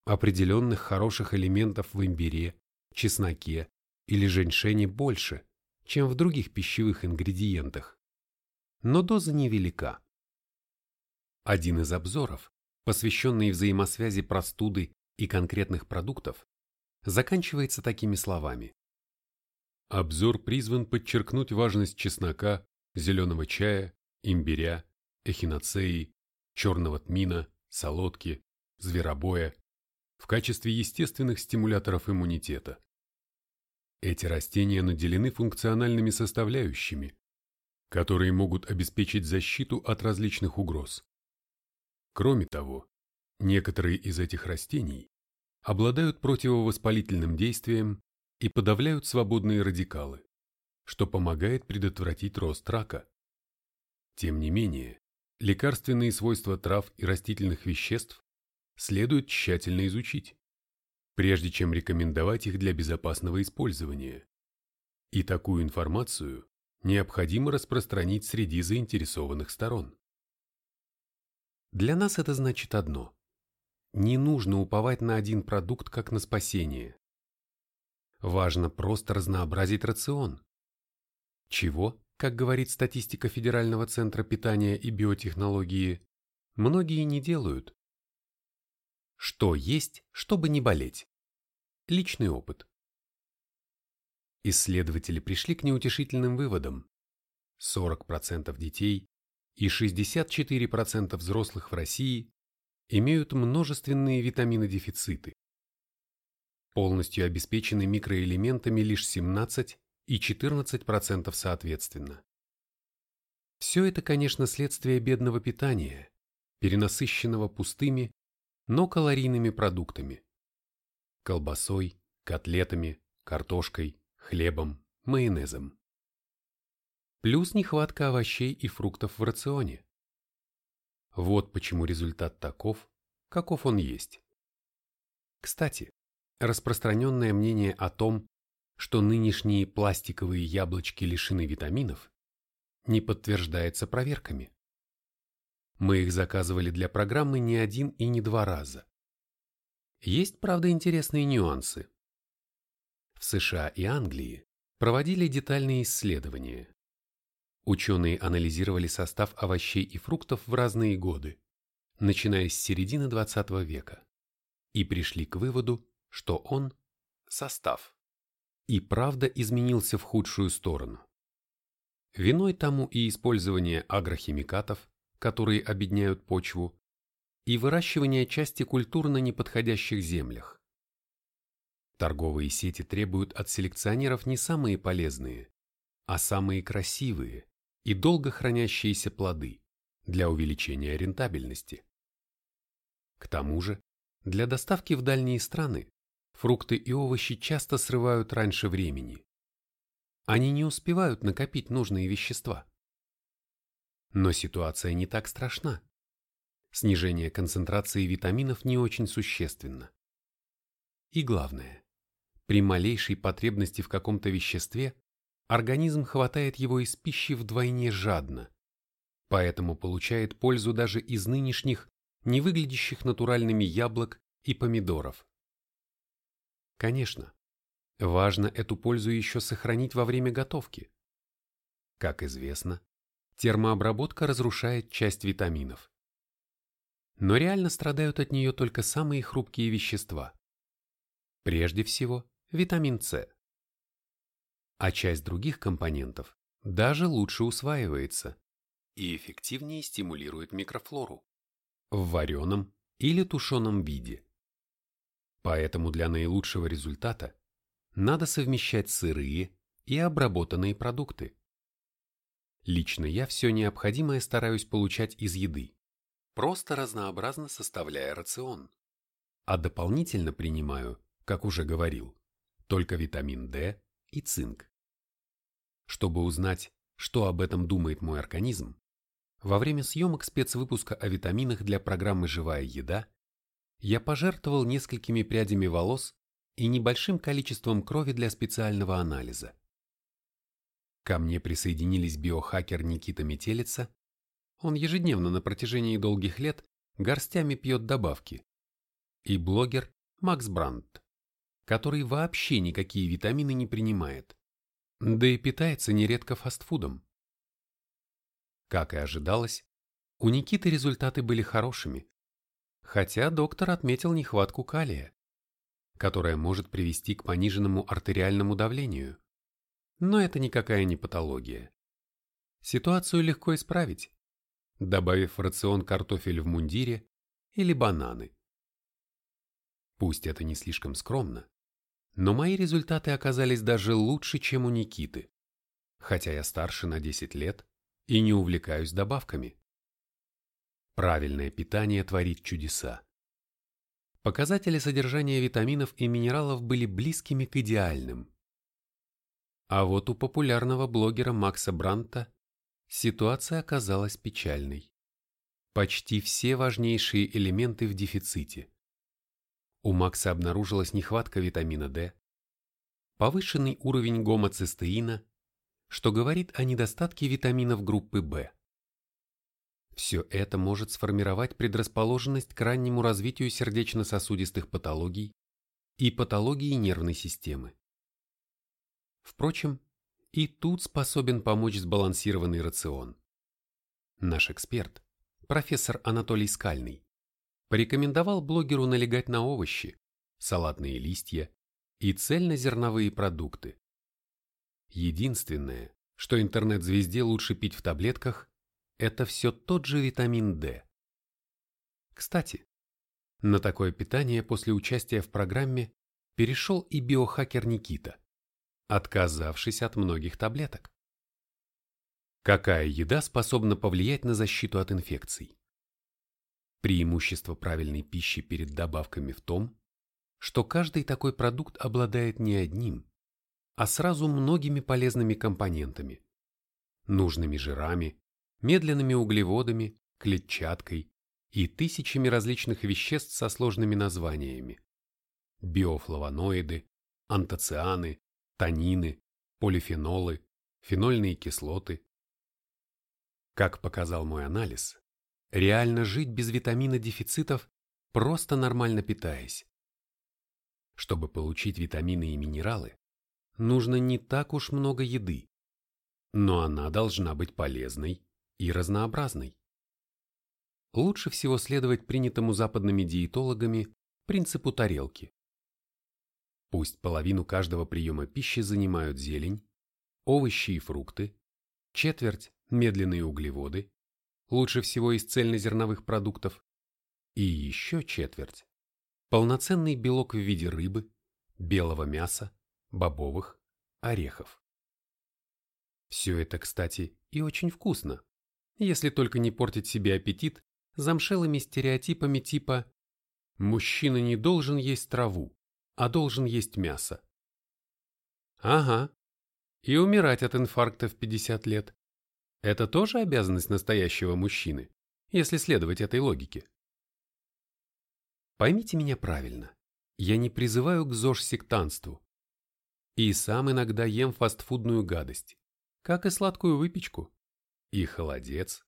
определенных хороших элементов в имбире, чесноке или женьшене больше, чем в других пищевых ингредиентах. Но доза невелика. Один из обзоров, посвященный взаимосвязи простуды и конкретных продуктов, заканчивается такими словами. Обзор призван подчеркнуть важность чеснока, зеленого чая, имбиря эхиноцеи, черного тмина, солодки, зверобоя в качестве естественных стимуляторов иммунитета. Эти растения наделены функциональными составляющими, которые могут обеспечить защиту от различных угроз. Кроме того, некоторые из этих растений обладают противовоспалительным действием и подавляют свободные радикалы, что помогает предотвратить рост рака. Тем не менее, Лекарственные свойства трав и растительных веществ следует тщательно изучить, прежде чем рекомендовать их для безопасного использования. И такую информацию необходимо распространить среди заинтересованных сторон. Для нас это значит одно. Не нужно уповать на один продукт как на спасение. Важно просто разнообразить рацион. Чего как говорит статистика Федерального центра питания и биотехнологии, многие не делают. Что есть, чтобы не болеть? Личный опыт. Исследователи пришли к неутешительным выводам. 40% детей и 64% взрослых в России имеют множественные витаминодефициты. Полностью обеспечены микроэлементами лишь 17 и 14% соответственно. Все это, конечно, следствие бедного питания, перенасыщенного пустыми, но калорийными продуктами. Колбасой, котлетами, картошкой, хлебом, майонезом. Плюс нехватка овощей и фруктов в рационе. Вот почему результат таков, каков он есть. Кстати, распространенное мнение о том, что нынешние пластиковые яблочки лишены витаминов, не подтверждается проверками. Мы их заказывали для программы не один и не два раза. Есть, правда, интересные нюансы. В США и Англии проводили детальные исследования. Ученые анализировали состав овощей и фруктов в разные годы, начиная с середины 20 века, и пришли к выводу, что он, состав, и правда изменился в худшую сторону. Виной тому и использование агрохимикатов, которые обедняют почву, и выращивание части культур на неподходящих землях. Торговые сети требуют от селекционеров не самые полезные, а самые красивые и долго хранящиеся плоды для увеличения рентабельности. К тому же, для доставки в дальние страны фрукты и овощи часто срывают раньше времени. Они не успевают накопить нужные вещества. Но ситуация не так страшна. Снижение концентрации витаминов не очень существенно. И главное, при малейшей потребности в каком-то веществе организм хватает его из пищи вдвойне жадно, поэтому получает пользу даже из нынешних, не выглядящих натуральными яблок и помидоров. Конечно, важно эту пользу еще сохранить во время готовки. Как известно, термообработка разрушает часть витаминов. Но реально страдают от нее только самые хрупкие вещества. Прежде всего, витамин С. А часть других компонентов даже лучше усваивается и эффективнее стимулирует микрофлору в вареном или тушеном виде. Поэтому для наилучшего результата надо совмещать сырые и обработанные продукты. Лично я все необходимое стараюсь получать из еды, просто разнообразно составляя рацион. А дополнительно принимаю, как уже говорил, только витамин D и цинк. Чтобы узнать, что об этом думает мой организм, во время съемок спецвыпуска о витаминах для программы «Живая еда» я пожертвовал несколькими прядями волос и небольшим количеством крови для специального анализа. Ко мне присоединились биохакер Никита Метелица, он ежедневно на протяжении долгих лет горстями пьет добавки, и блогер Макс Брандт, который вообще никакие витамины не принимает, да и питается нередко фастфудом. Как и ожидалось, у Никиты результаты были хорошими, хотя доктор отметил нехватку калия, которая может привести к пониженному артериальному давлению. Но это никакая не патология. Ситуацию легко исправить, добавив в рацион картофель в мундире или бананы. Пусть это не слишком скромно, но мои результаты оказались даже лучше, чем у Никиты, хотя я старше на 10 лет и не увлекаюсь добавками. Правильное питание творит чудеса. Показатели содержания витаминов и минералов были близкими к идеальным. А вот у популярного блогера Макса Бранта ситуация оказалась печальной. Почти все важнейшие элементы в дефиците. У Макса обнаружилась нехватка витамина D, повышенный уровень гомоцистеина, что говорит о недостатке витаминов группы В. Все это может сформировать предрасположенность к раннему развитию сердечно-сосудистых патологий и патологии нервной системы. Впрочем, и тут способен помочь сбалансированный рацион. Наш эксперт, профессор Анатолий Скальный, порекомендовал блогеру налегать на овощи, салатные листья и цельнозерновые продукты. Единственное, что интернет-звезде лучше пить в таблетках, это все тот же витамин D. Кстати, на такое питание после участия в программе перешел и биохакер Никита, отказавшись от многих таблеток. Какая еда способна повлиять на защиту от инфекций? Преимущество правильной пищи перед добавками в том, что каждый такой продукт обладает не одним, а сразу многими полезными компонентами, нужными жирами, медленными углеводами, клетчаткой и тысячами различных веществ со сложными названиями. Биофлавоноиды, антоцианы, танины, полифенолы, фенольные кислоты. Как показал мой анализ, реально жить без витамина дефицитов, просто нормально питаясь. Чтобы получить витамины и минералы, нужно не так уж много еды, но она должна быть полезной и разнообразной. Лучше всего следовать принятому западными диетологами принципу тарелки. Пусть половину каждого приема пищи занимают зелень, овощи и фрукты, четверть – медленные углеводы, лучше всего из цельнозерновых продуктов, и еще четверть – полноценный белок в виде рыбы, белого мяса, бобовых, орехов. Все это, кстати, и очень вкусно, если только не портить себе аппетит замшелыми стереотипами типа «мужчина не должен есть траву, а должен есть мясо». Ага, и умирать от инфаркта в 50 лет. Это тоже обязанность настоящего мужчины, если следовать этой логике. Поймите меня правильно, я не призываю к ЗОЖ-сектанству. И сам иногда ем фастфудную гадость, как и сладкую выпечку, и холодец,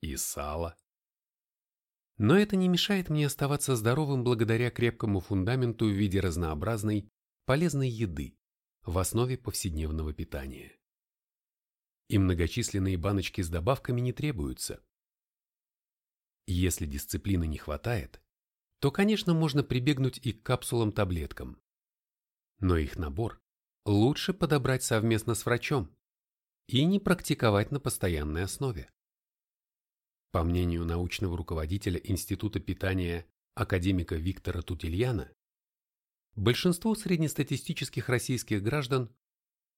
и сало. Но это не мешает мне оставаться здоровым благодаря крепкому фундаменту в виде разнообразной, полезной еды в основе повседневного питания. И многочисленные баночки с добавками не требуются. Если дисциплины не хватает, то, конечно, можно прибегнуть и к капсулам-таблеткам. Но их набор лучше подобрать совместно с врачом и не практиковать на постоянной основе. По мнению научного руководителя Института питания академика Виктора Тутельяна, большинству среднестатистических российских граждан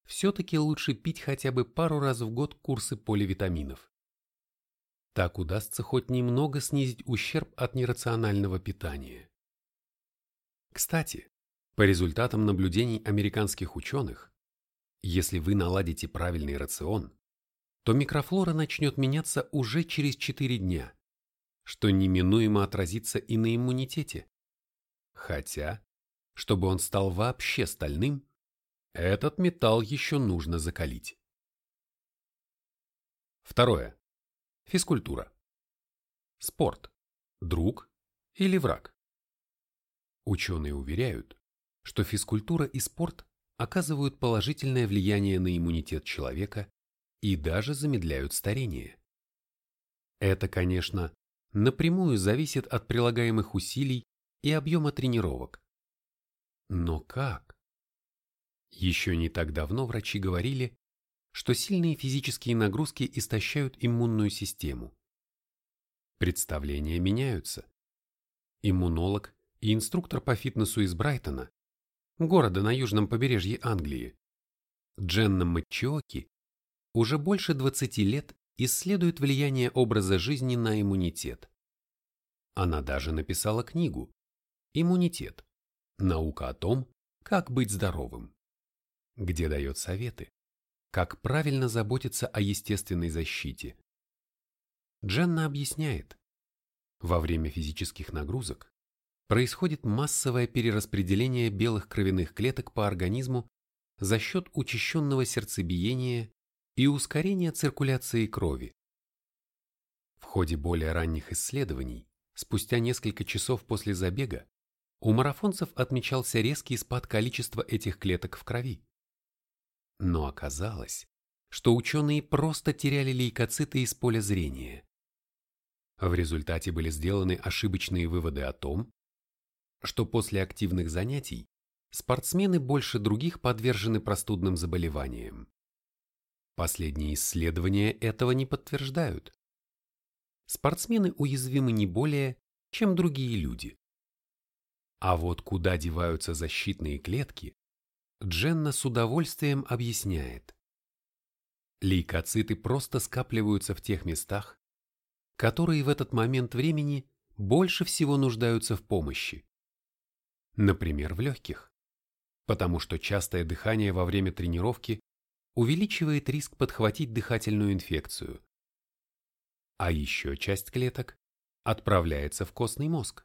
все-таки лучше пить хотя бы пару раз в год курсы поливитаминов. Так удастся хоть немного снизить ущерб от нерационального питания. Кстати, по результатам наблюдений американских ученых, если вы наладите правильный рацион, то микрофлора начнет меняться уже через 4 дня, что неминуемо отразится и на иммунитете. Хотя, чтобы он стал вообще стальным, этот металл еще нужно закалить. Второе. Физкультура. Спорт. Друг или враг? Ученые уверяют, что физкультура и спорт оказывают положительное влияние на иммунитет человека и даже замедляют старение. Это, конечно, напрямую зависит от прилагаемых усилий и объема тренировок. Но как? Еще не так давно врачи говорили, что сильные физические нагрузки истощают иммунную систему. Представления меняются. Иммунолог и инструктор по фитнесу из Брайтона, города на южном побережье Англии, Дженна Матчиоки уже больше 20 лет исследует влияние образа жизни на иммунитет. Она даже написала книгу «Иммунитет. Наука о том, как быть здоровым», где дает советы, как правильно заботиться о естественной защите. Дженна объясняет, во время физических нагрузок происходит массовое перераспределение белых кровяных клеток по организму за счет учащенного сердцебиения и ускорения циркуляции крови. В ходе более ранних исследований, спустя несколько часов после забега, у марафонцев отмечался резкий спад количества этих клеток в крови. Но оказалось, что ученые просто теряли лейкоциты из поля зрения. В результате были сделаны ошибочные выводы о том, что после активных занятий спортсмены больше других подвержены простудным заболеваниям. Последние исследования этого не подтверждают. Спортсмены уязвимы не более, чем другие люди. А вот куда деваются защитные клетки, Дженна с удовольствием объясняет. Лейкоциты просто скапливаются в тех местах, которые в этот момент времени больше всего нуждаются в помощи. Например, в легких, потому что частое дыхание во время тренировки увеличивает риск подхватить дыхательную инфекцию. А еще часть клеток отправляется в костный мозг,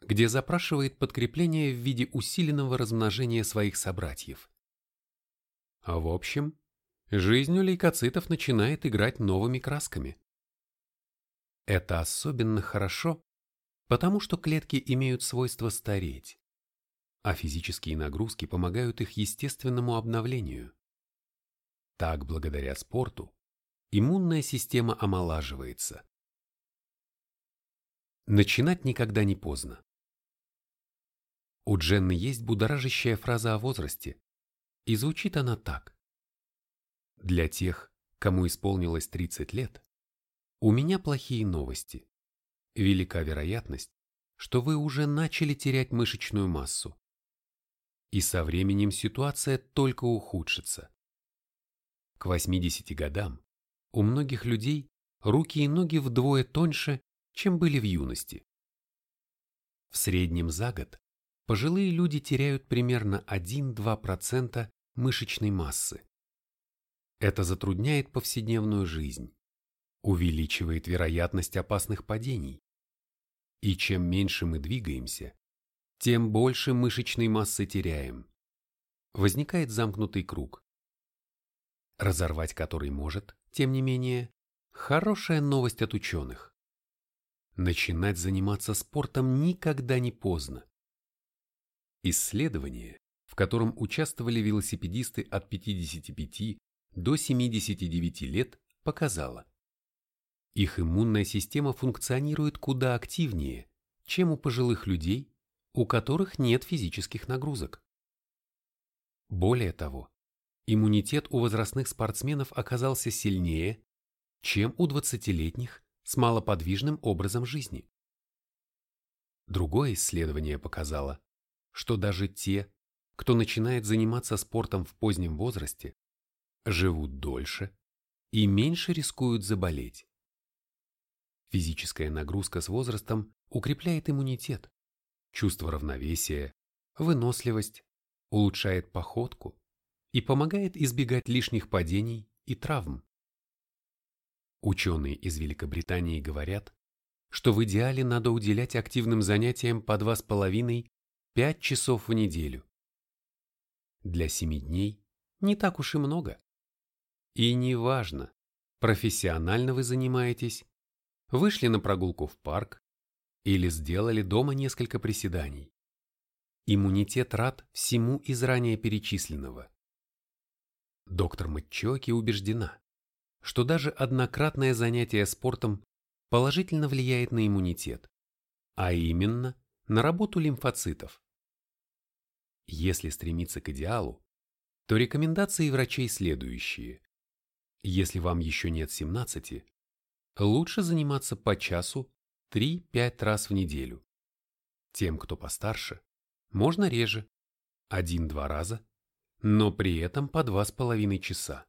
где запрашивает подкрепление в виде усиленного размножения своих собратьев. А в общем, жизнь у лейкоцитов начинает играть новыми красками. Это особенно хорошо, потому что клетки имеют свойство стареть. А физические нагрузки помогают их естественному обновлению. Так, благодаря спорту, иммунная система омолаживается. Начинать никогда не поздно. У Дженны есть будоражащая фраза о возрасте, и звучит она так. Для тех, кому исполнилось 30 лет, у меня плохие новости. Велика вероятность, что вы уже начали терять мышечную массу. И со временем ситуация только ухудшится. К 80 годам у многих людей руки и ноги вдвое тоньше, чем были в юности. В среднем за год пожилые люди теряют примерно 1-2% мышечной массы. Это затрудняет повседневную жизнь, увеличивает вероятность опасных падений. И чем меньше мы двигаемся, тем больше мышечной массы теряем. Возникает замкнутый круг, разорвать который может, тем не менее, хорошая новость от ученых. Начинать заниматься спортом никогда не поздно. Исследование, в котором участвовали велосипедисты от 55 до 79 лет, показало, их иммунная система функционирует куда активнее, чем у пожилых людей, у которых нет физических нагрузок. Более того, иммунитет у возрастных спортсменов оказался сильнее, чем у 20-летних с малоподвижным образом жизни. Другое исследование показало, что даже те, кто начинает заниматься спортом в позднем возрасте, живут дольше и меньше рискуют заболеть. Физическая нагрузка с возрастом укрепляет иммунитет, чувство равновесия, выносливость, улучшает походку и помогает избегать лишних падений и травм. Ученые из Великобритании говорят, что в идеале надо уделять активным занятиям по 2,5-5 часов в неделю. Для 7 дней не так уж и много. И не важно, профессионально вы занимаетесь вышли на прогулку в парк или сделали дома несколько приседаний. Иммунитет рад всему из ранее перечисленного. Доктор Матчоки убеждена, что даже однократное занятие спортом положительно влияет на иммунитет, а именно на работу лимфоцитов. Если стремиться к идеалу, то рекомендации врачей следующие. Если вам еще нет 17, лучше заниматься по часу 3-5 раз в неделю. Тем, кто постарше, можно реже, один-два раза, но при этом по 2,5 часа.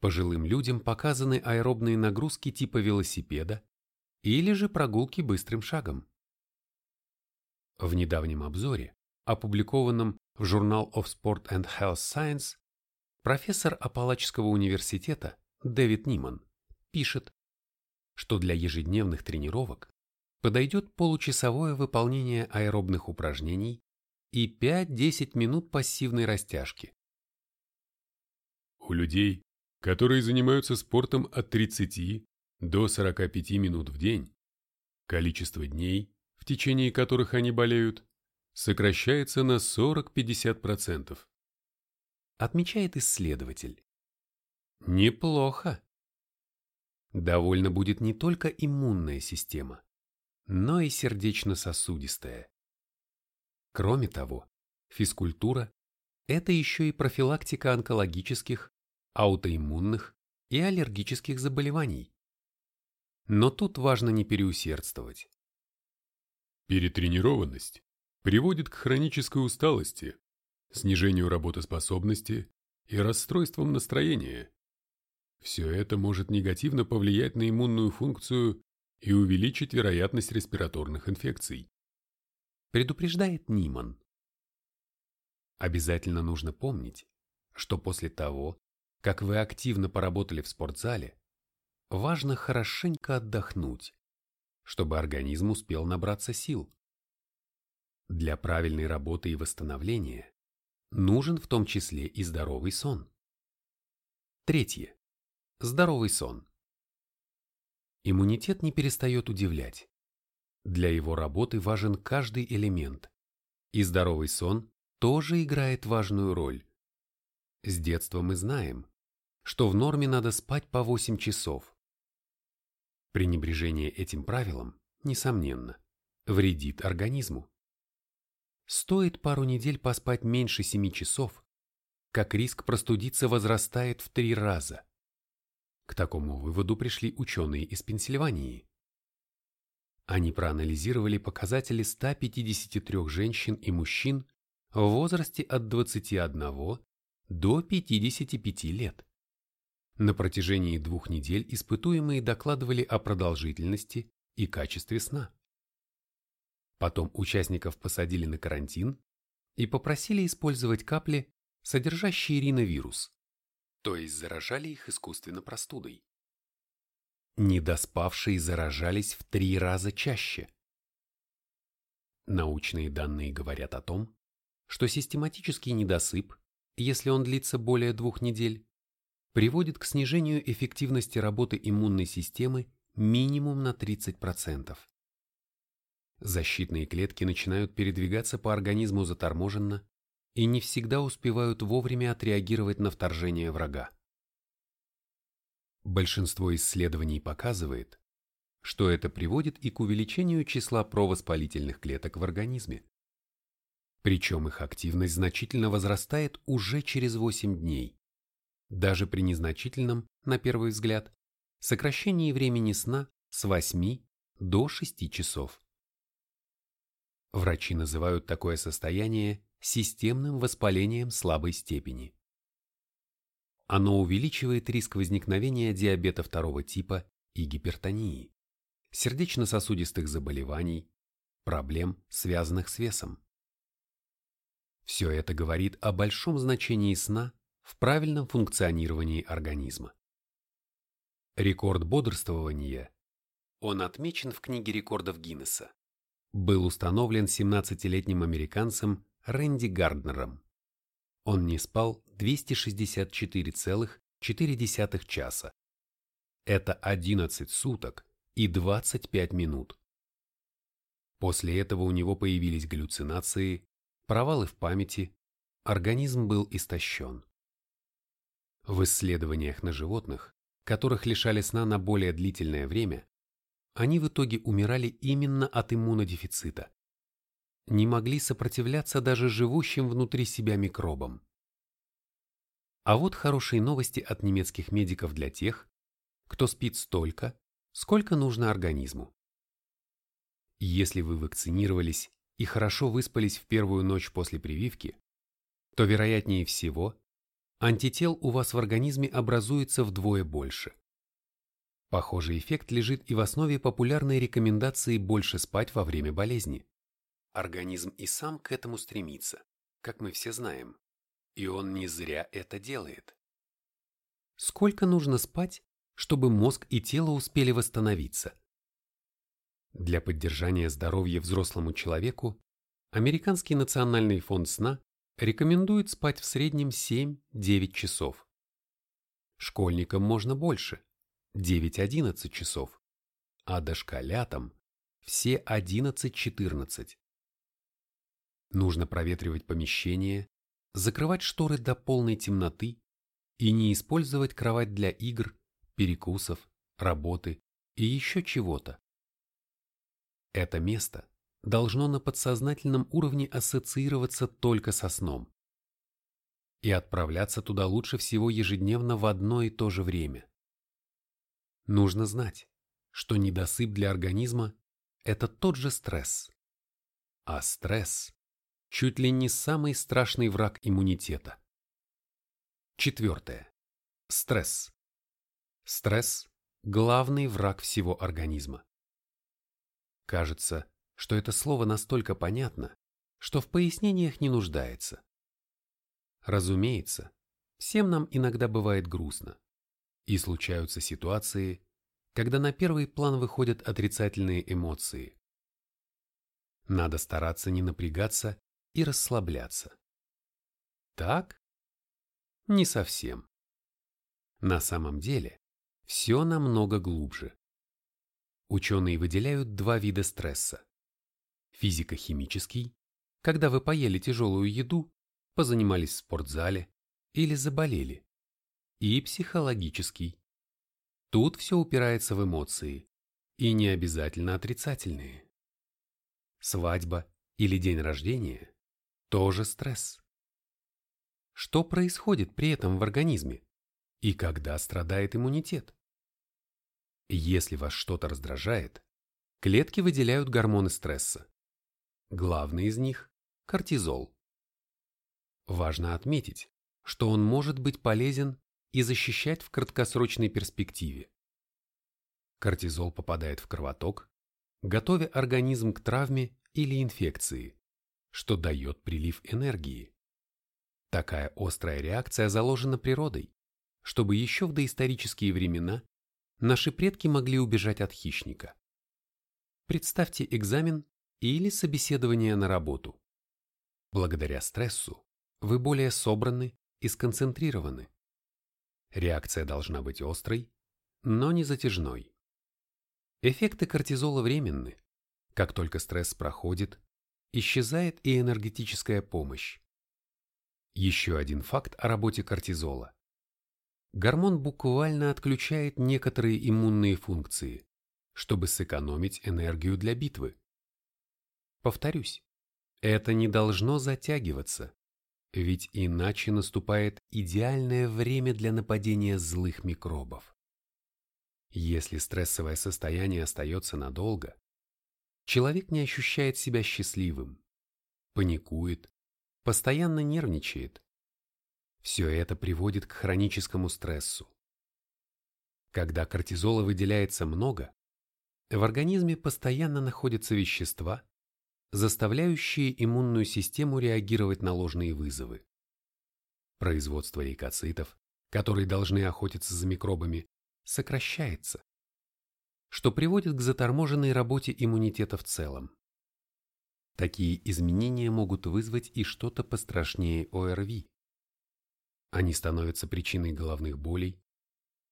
Пожилым людям показаны аэробные нагрузки типа велосипеда или же прогулки быстрым шагом. В недавнем обзоре, опубликованном в журнал of Sport and Health Science, профессор Апалачского университета Дэвид Ниман пишет, что для ежедневных тренировок подойдет получасовое выполнение аэробных упражнений и 5-10 минут пассивной растяжки. У людей, которые занимаются спортом от 30 до 45 минут в день, количество дней, в течение которых они болеют, сокращается на 40-50%. Отмечает исследователь. Неплохо довольно будет не только иммунная система, но и сердечно-сосудистая. Кроме того, физкультура – это еще и профилактика онкологических, аутоиммунных и аллергических заболеваний. Но тут важно не переусердствовать. Перетренированность приводит к хронической усталости, снижению работоспособности и расстройствам настроения. Все это может негативно повлиять на иммунную функцию и увеличить вероятность респираторных инфекций. Предупреждает Ниман. Обязательно нужно помнить, что после того, как вы активно поработали в спортзале, важно хорошенько отдохнуть, чтобы организм успел набраться сил. Для правильной работы и восстановления нужен в том числе и здоровый сон. Третье. Здоровый сон. Иммунитет не перестает удивлять. Для его работы важен каждый элемент, И здоровый сон тоже играет важную роль. С детства мы знаем, что в норме надо спать по 8 часов. Пренебрежение этим правилом, несомненно, вредит организму. Стоит пару недель поспать меньше 7 часов, как риск простудиться возрастает в три раза. К такому выводу пришли ученые из Пенсильвании. Они проанализировали показатели 153 женщин и мужчин в возрасте от 21 до 55 лет. На протяжении двух недель испытуемые докладывали о продолжительности и качестве сна. Потом участников посадили на карантин и попросили использовать капли, содержащие риновирус, то есть заражали их искусственно простудой. Недоспавшие заражались в три раза чаще. Научные данные говорят о том, что систематический недосып, если он длится более двух недель, приводит к снижению эффективности работы иммунной системы минимум на 30%. Защитные клетки начинают передвигаться по организму заторможенно и не всегда успевают вовремя отреагировать на вторжение врага. Большинство исследований показывает, что это приводит и к увеличению числа провоспалительных клеток в организме. Причем их активность значительно возрастает уже через 8 дней, даже при незначительном, на первый взгляд, сокращении времени сна с 8 до 6 часов. Врачи называют такое состояние системным воспалением слабой степени. Оно увеличивает риск возникновения диабета второго типа и гипертонии, сердечно-сосудистых заболеваний, проблем, связанных с весом. Все это говорит о большом значении сна в правильном функционировании организма. Рекорд бодрствования, он отмечен в книге рекордов Гиннесса, был установлен 17-летним американцем Рэнди Гарднером. Он не спал 264,4 часа. Это 11 суток и 25 минут. После этого у него появились галлюцинации, провалы в памяти, организм был истощен. В исследованиях на животных, которых лишали сна на более длительное время, они в итоге умирали именно от иммунодефицита не могли сопротивляться даже живущим внутри себя микробам. А вот хорошие новости от немецких медиков для тех, кто спит столько, сколько нужно организму. Если вы вакцинировались и хорошо выспались в первую ночь после прививки, то, вероятнее всего, антител у вас в организме образуется вдвое больше. Похожий эффект лежит и в основе популярной рекомендации больше спать во время болезни. Организм и сам к этому стремится, как мы все знаем. И он не зря это делает. Сколько нужно спать, чтобы мозг и тело успели восстановиться? Для поддержания здоровья взрослому человеку Американский национальный фонд сна рекомендует спать в среднем 7-9 часов. Школьникам можно больше – 9-11 часов, а дошколятам – все 11-14. Нужно проветривать помещение, закрывать шторы до полной темноты и не использовать кровать для игр, перекусов, работы и еще чего-то. Это место должно на подсознательном уровне ассоциироваться только со сном. И отправляться туда лучше всего ежедневно в одно и то же время. Нужно знать, что недосып для организма – это тот же стресс. А стресс чуть ли не самый страшный враг иммунитета. Четвертое. Стресс. Стресс – главный враг всего организма. Кажется, что это слово настолько понятно, что в пояснениях не нуждается. Разумеется, всем нам иногда бывает грустно, и случаются ситуации, когда на первый план выходят отрицательные эмоции. Надо стараться не напрягаться и расслабляться. Так? Не совсем. На самом деле, все намного глубже. Ученые выделяют два вида стресса – физико-химический, когда вы поели тяжелую еду, позанимались в спортзале или заболели. И психологический. Тут все упирается в эмоции, и не обязательно отрицательные. Свадьба или день рождения – тоже стресс. Что происходит при этом в организме и когда страдает иммунитет? Если вас что-то раздражает, клетки выделяют гормоны стресса. Главный из них – кортизол. Важно отметить, что он может быть полезен и защищать в краткосрочной перспективе. Кортизол попадает в кровоток, готовя организм к травме или инфекции, что дает прилив энергии. Такая острая реакция заложена природой, чтобы еще в доисторические времена наши предки могли убежать от хищника. Представьте экзамен или собеседование на работу. Благодаря стрессу вы более собраны и сконцентрированы. Реакция должна быть острой, но не затяжной. Эффекты кортизола временны. Как только стресс проходит, исчезает и энергетическая помощь. Еще один факт о работе кортизола. Гормон буквально отключает некоторые иммунные функции, чтобы сэкономить энергию для битвы. Повторюсь, это не должно затягиваться. Ведь иначе наступает идеальное время для нападения злых микробов. Если стрессовое состояние остается надолго, человек не ощущает себя счастливым, паникует, постоянно нервничает. Все это приводит к хроническому стрессу. Когда кортизола выделяется много, в организме постоянно находятся вещества, заставляющие иммунную систему реагировать на ложные вызовы. Производство лейкоцитов, которые должны охотиться за микробами, сокращается, что приводит к заторможенной работе иммунитета в целом. Такие изменения могут вызвать и что-то пострашнее ОРВИ. Они становятся причиной головных болей,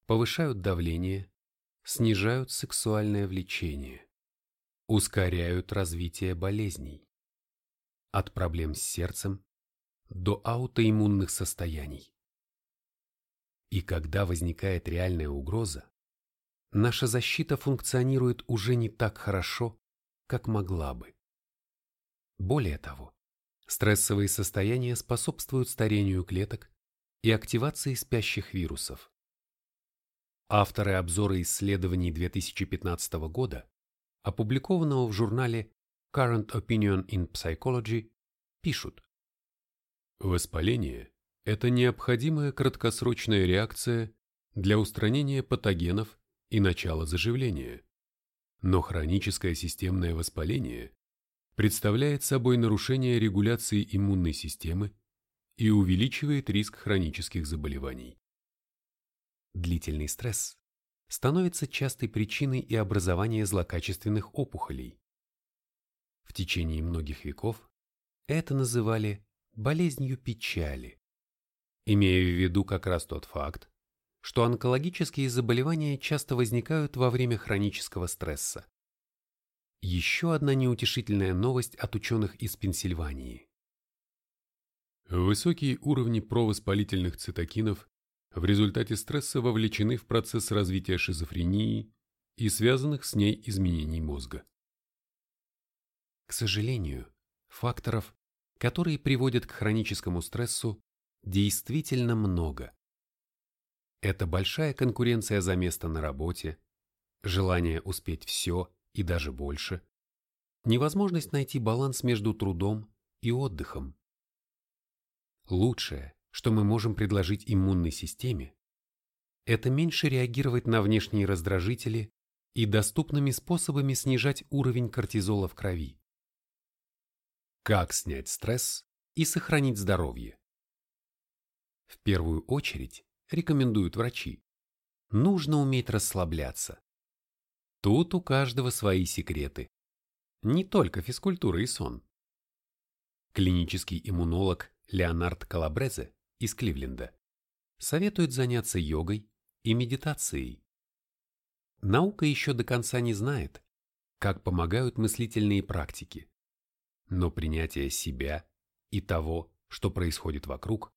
повышают давление, снижают сексуальное влечение ускоряют развитие болезней. От проблем с сердцем до аутоиммунных состояний. И когда возникает реальная угроза, наша защита функционирует уже не так хорошо, как могла бы. Более того, стрессовые состояния способствуют старению клеток и активации спящих вирусов. Авторы обзора исследований 2015 года опубликованного в журнале Current Opinion in Psychology, пишут. Воспаление – это необходимая краткосрочная реакция для устранения патогенов и начала заживления. Но хроническое системное воспаление представляет собой нарушение регуляции иммунной системы и увеличивает риск хронических заболеваний. Длительный стресс становится частой причиной и образования злокачественных опухолей. В течение многих веков это называли болезнью печали, имея в виду как раз тот факт, что онкологические заболевания часто возникают во время хронического стресса. Еще одна неутешительная новость от ученых из Пенсильвании. Высокие уровни провоспалительных цитокинов в результате стресса вовлечены в процесс развития шизофрении и связанных с ней изменений мозга. К сожалению, факторов, которые приводят к хроническому стрессу, действительно много. Это большая конкуренция за место на работе, желание успеть все и даже больше, невозможность найти баланс между трудом и отдыхом. Лучшее, что мы можем предложить иммунной системе, это меньше реагировать на внешние раздражители и доступными способами снижать уровень кортизола в крови. Как снять стресс и сохранить здоровье? В первую очередь, рекомендуют врачи, нужно уметь расслабляться. Тут у каждого свои секреты. Не только физкультура и сон. Клинический иммунолог Леонард Калабрезе из Кливленда советует заняться йогой и медитацией. Наука еще до конца не знает, как помогают мыслительные практики. но принятие себя и того, что происходит вокруг,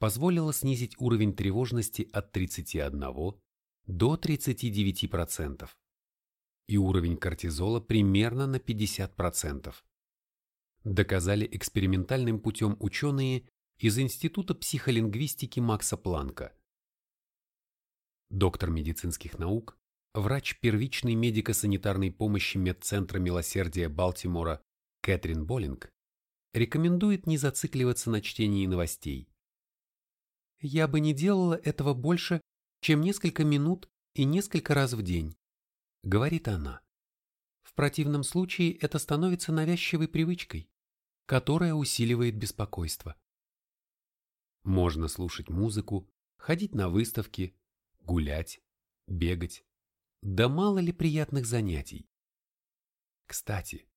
позволило снизить уровень тревожности от 31 до 39% и уровень кортизола примерно на 50%. Доказали экспериментальным путем ученые из Института психолингвистики Макса Планка. Доктор медицинских наук, врач первичной медико-санитарной помощи медцентра милосердия Балтимора Кэтрин Боллинг рекомендует не зацикливаться на чтении новостей. Я бы не делала этого больше, чем несколько минут и несколько раз в день, говорит она. В противном случае это становится навязчивой привычкой, которая усиливает беспокойство. Можно слушать музыку, ходить на выставки, гулять, бегать. Да мало ли приятных занятий. Кстати,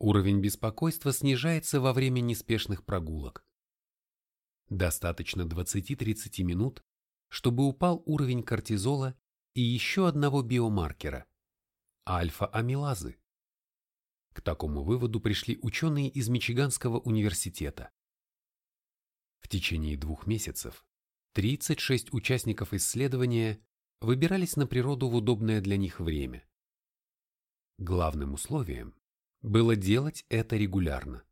Уровень беспокойства снижается во время неспешных прогулок. Достаточно 20-30 минут, чтобы упал уровень кортизола и еще одного биомаркера – альфа-амилазы. К такому выводу пришли ученые из Мичиганского университета. В течение двух месяцев 36 участников исследования выбирались на природу в удобное для них время. Главным условием было делать это регулярно.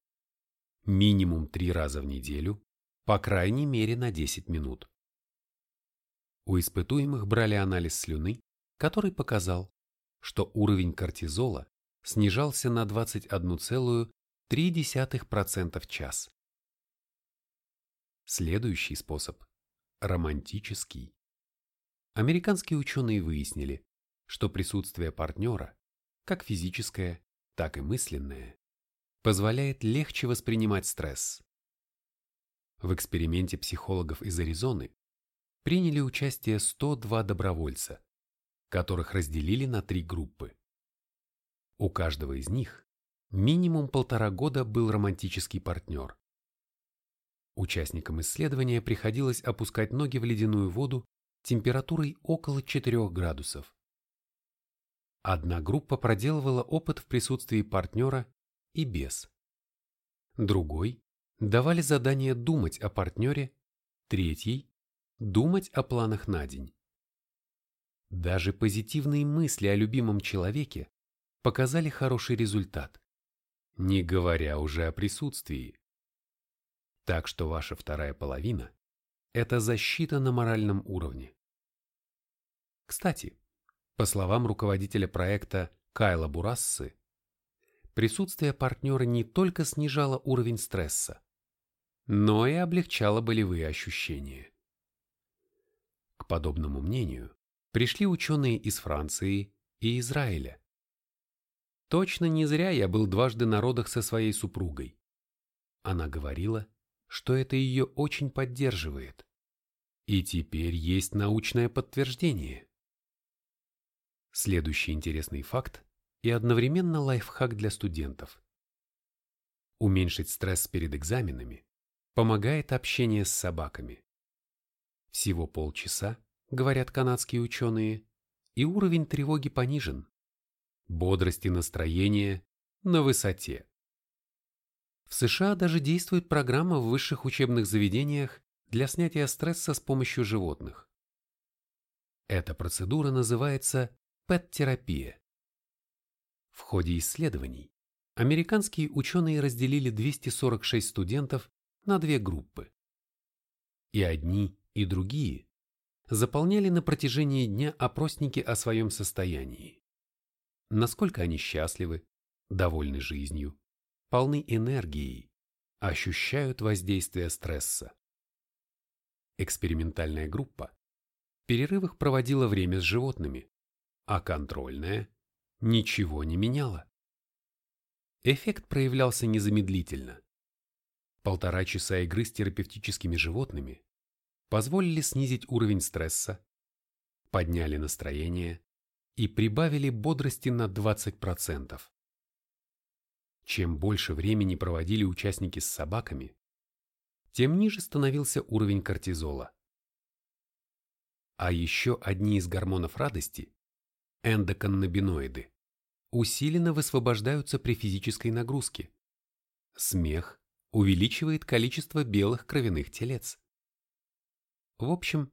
Минимум три раза в неделю, по крайней мере на 10 минут. У испытуемых брали анализ слюны, который показал, что уровень кортизола снижался на 21,3% в час. Следующий способ – романтический. Американские ученые выяснили, что присутствие партнера, как физическое, так и мысленное, позволяет легче воспринимать стресс. В эксперименте психологов из Аризоны приняли участие 102 добровольца, которых разделили на три группы. У каждого из них минимум полтора года был романтический партнер. Участникам исследования приходилось опускать ноги в ледяную воду температурой около 4 градусов. Одна группа проделывала опыт в присутствии партнера и без. Другой давали задание думать о партнере, третий – думать о планах на день. Даже позитивные мысли о любимом человеке показали хороший результат, не говоря уже о присутствии. Так что ваша вторая половина – это защита на моральном уровне. Кстати, по словам руководителя проекта Кайла Бурассы, присутствие партнера не только снижало уровень стресса, но и облегчало болевые ощущения. К подобному мнению пришли ученые из Франции и Израиля. Точно не зря я был дважды на родах со своей супругой. Она говорила, что это ее очень поддерживает. И теперь есть научное подтверждение. Следующий интересный факт и одновременно лайфхак для студентов. Уменьшить стресс перед экзаменами помогает общение с собаками. Всего полчаса, говорят канадские ученые, и уровень тревоги понижен. Бодрость и настроение на высоте. В США даже действует программа в высших учебных заведениях для снятия стресса с помощью животных. Эта процедура называется ПЭТ-терапия. В ходе исследований американские ученые разделили 246 студентов на две группы. И одни, и другие заполняли на протяжении дня опросники о своем состоянии. Насколько они счастливы, довольны жизнью, полны энергией, ощущают воздействие стресса. Экспериментальная группа в перерывах проводила время с животными, а контрольная ничего не меняла. Эффект проявлялся незамедлительно. Полтора часа игры с терапевтическими животными позволили снизить уровень стресса, подняли настроение и прибавили бодрости на 20%. Чем больше времени проводили участники с собаками, тем ниже становился уровень кортизола. А еще одни из гормонов радости эндоканнабиноиды, усиленно высвобождаются при физической нагрузке, Смех увеличивает количество белых кровяных телец. В общем,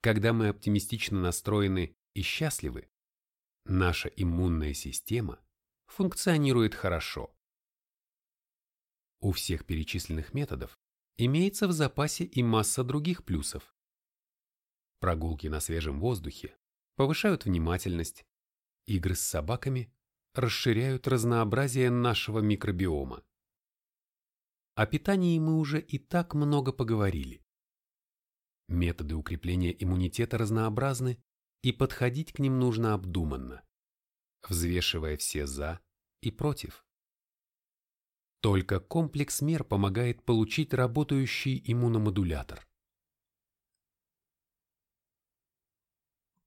когда мы оптимистично настроены и счастливы, наша иммунная система функционирует хорошо. У всех перечисленных методов имеется в запасе и масса других плюсов. Прогулки на свежем воздухе повышают внимательность, игры с собаками расширяют разнообразие нашего микробиома. О питании мы уже и так много поговорили. Методы укрепления иммунитета разнообразны, и подходить к ним нужно обдуманно, взвешивая все «за» и «против». Только комплекс мер помогает получить работающий иммуномодулятор.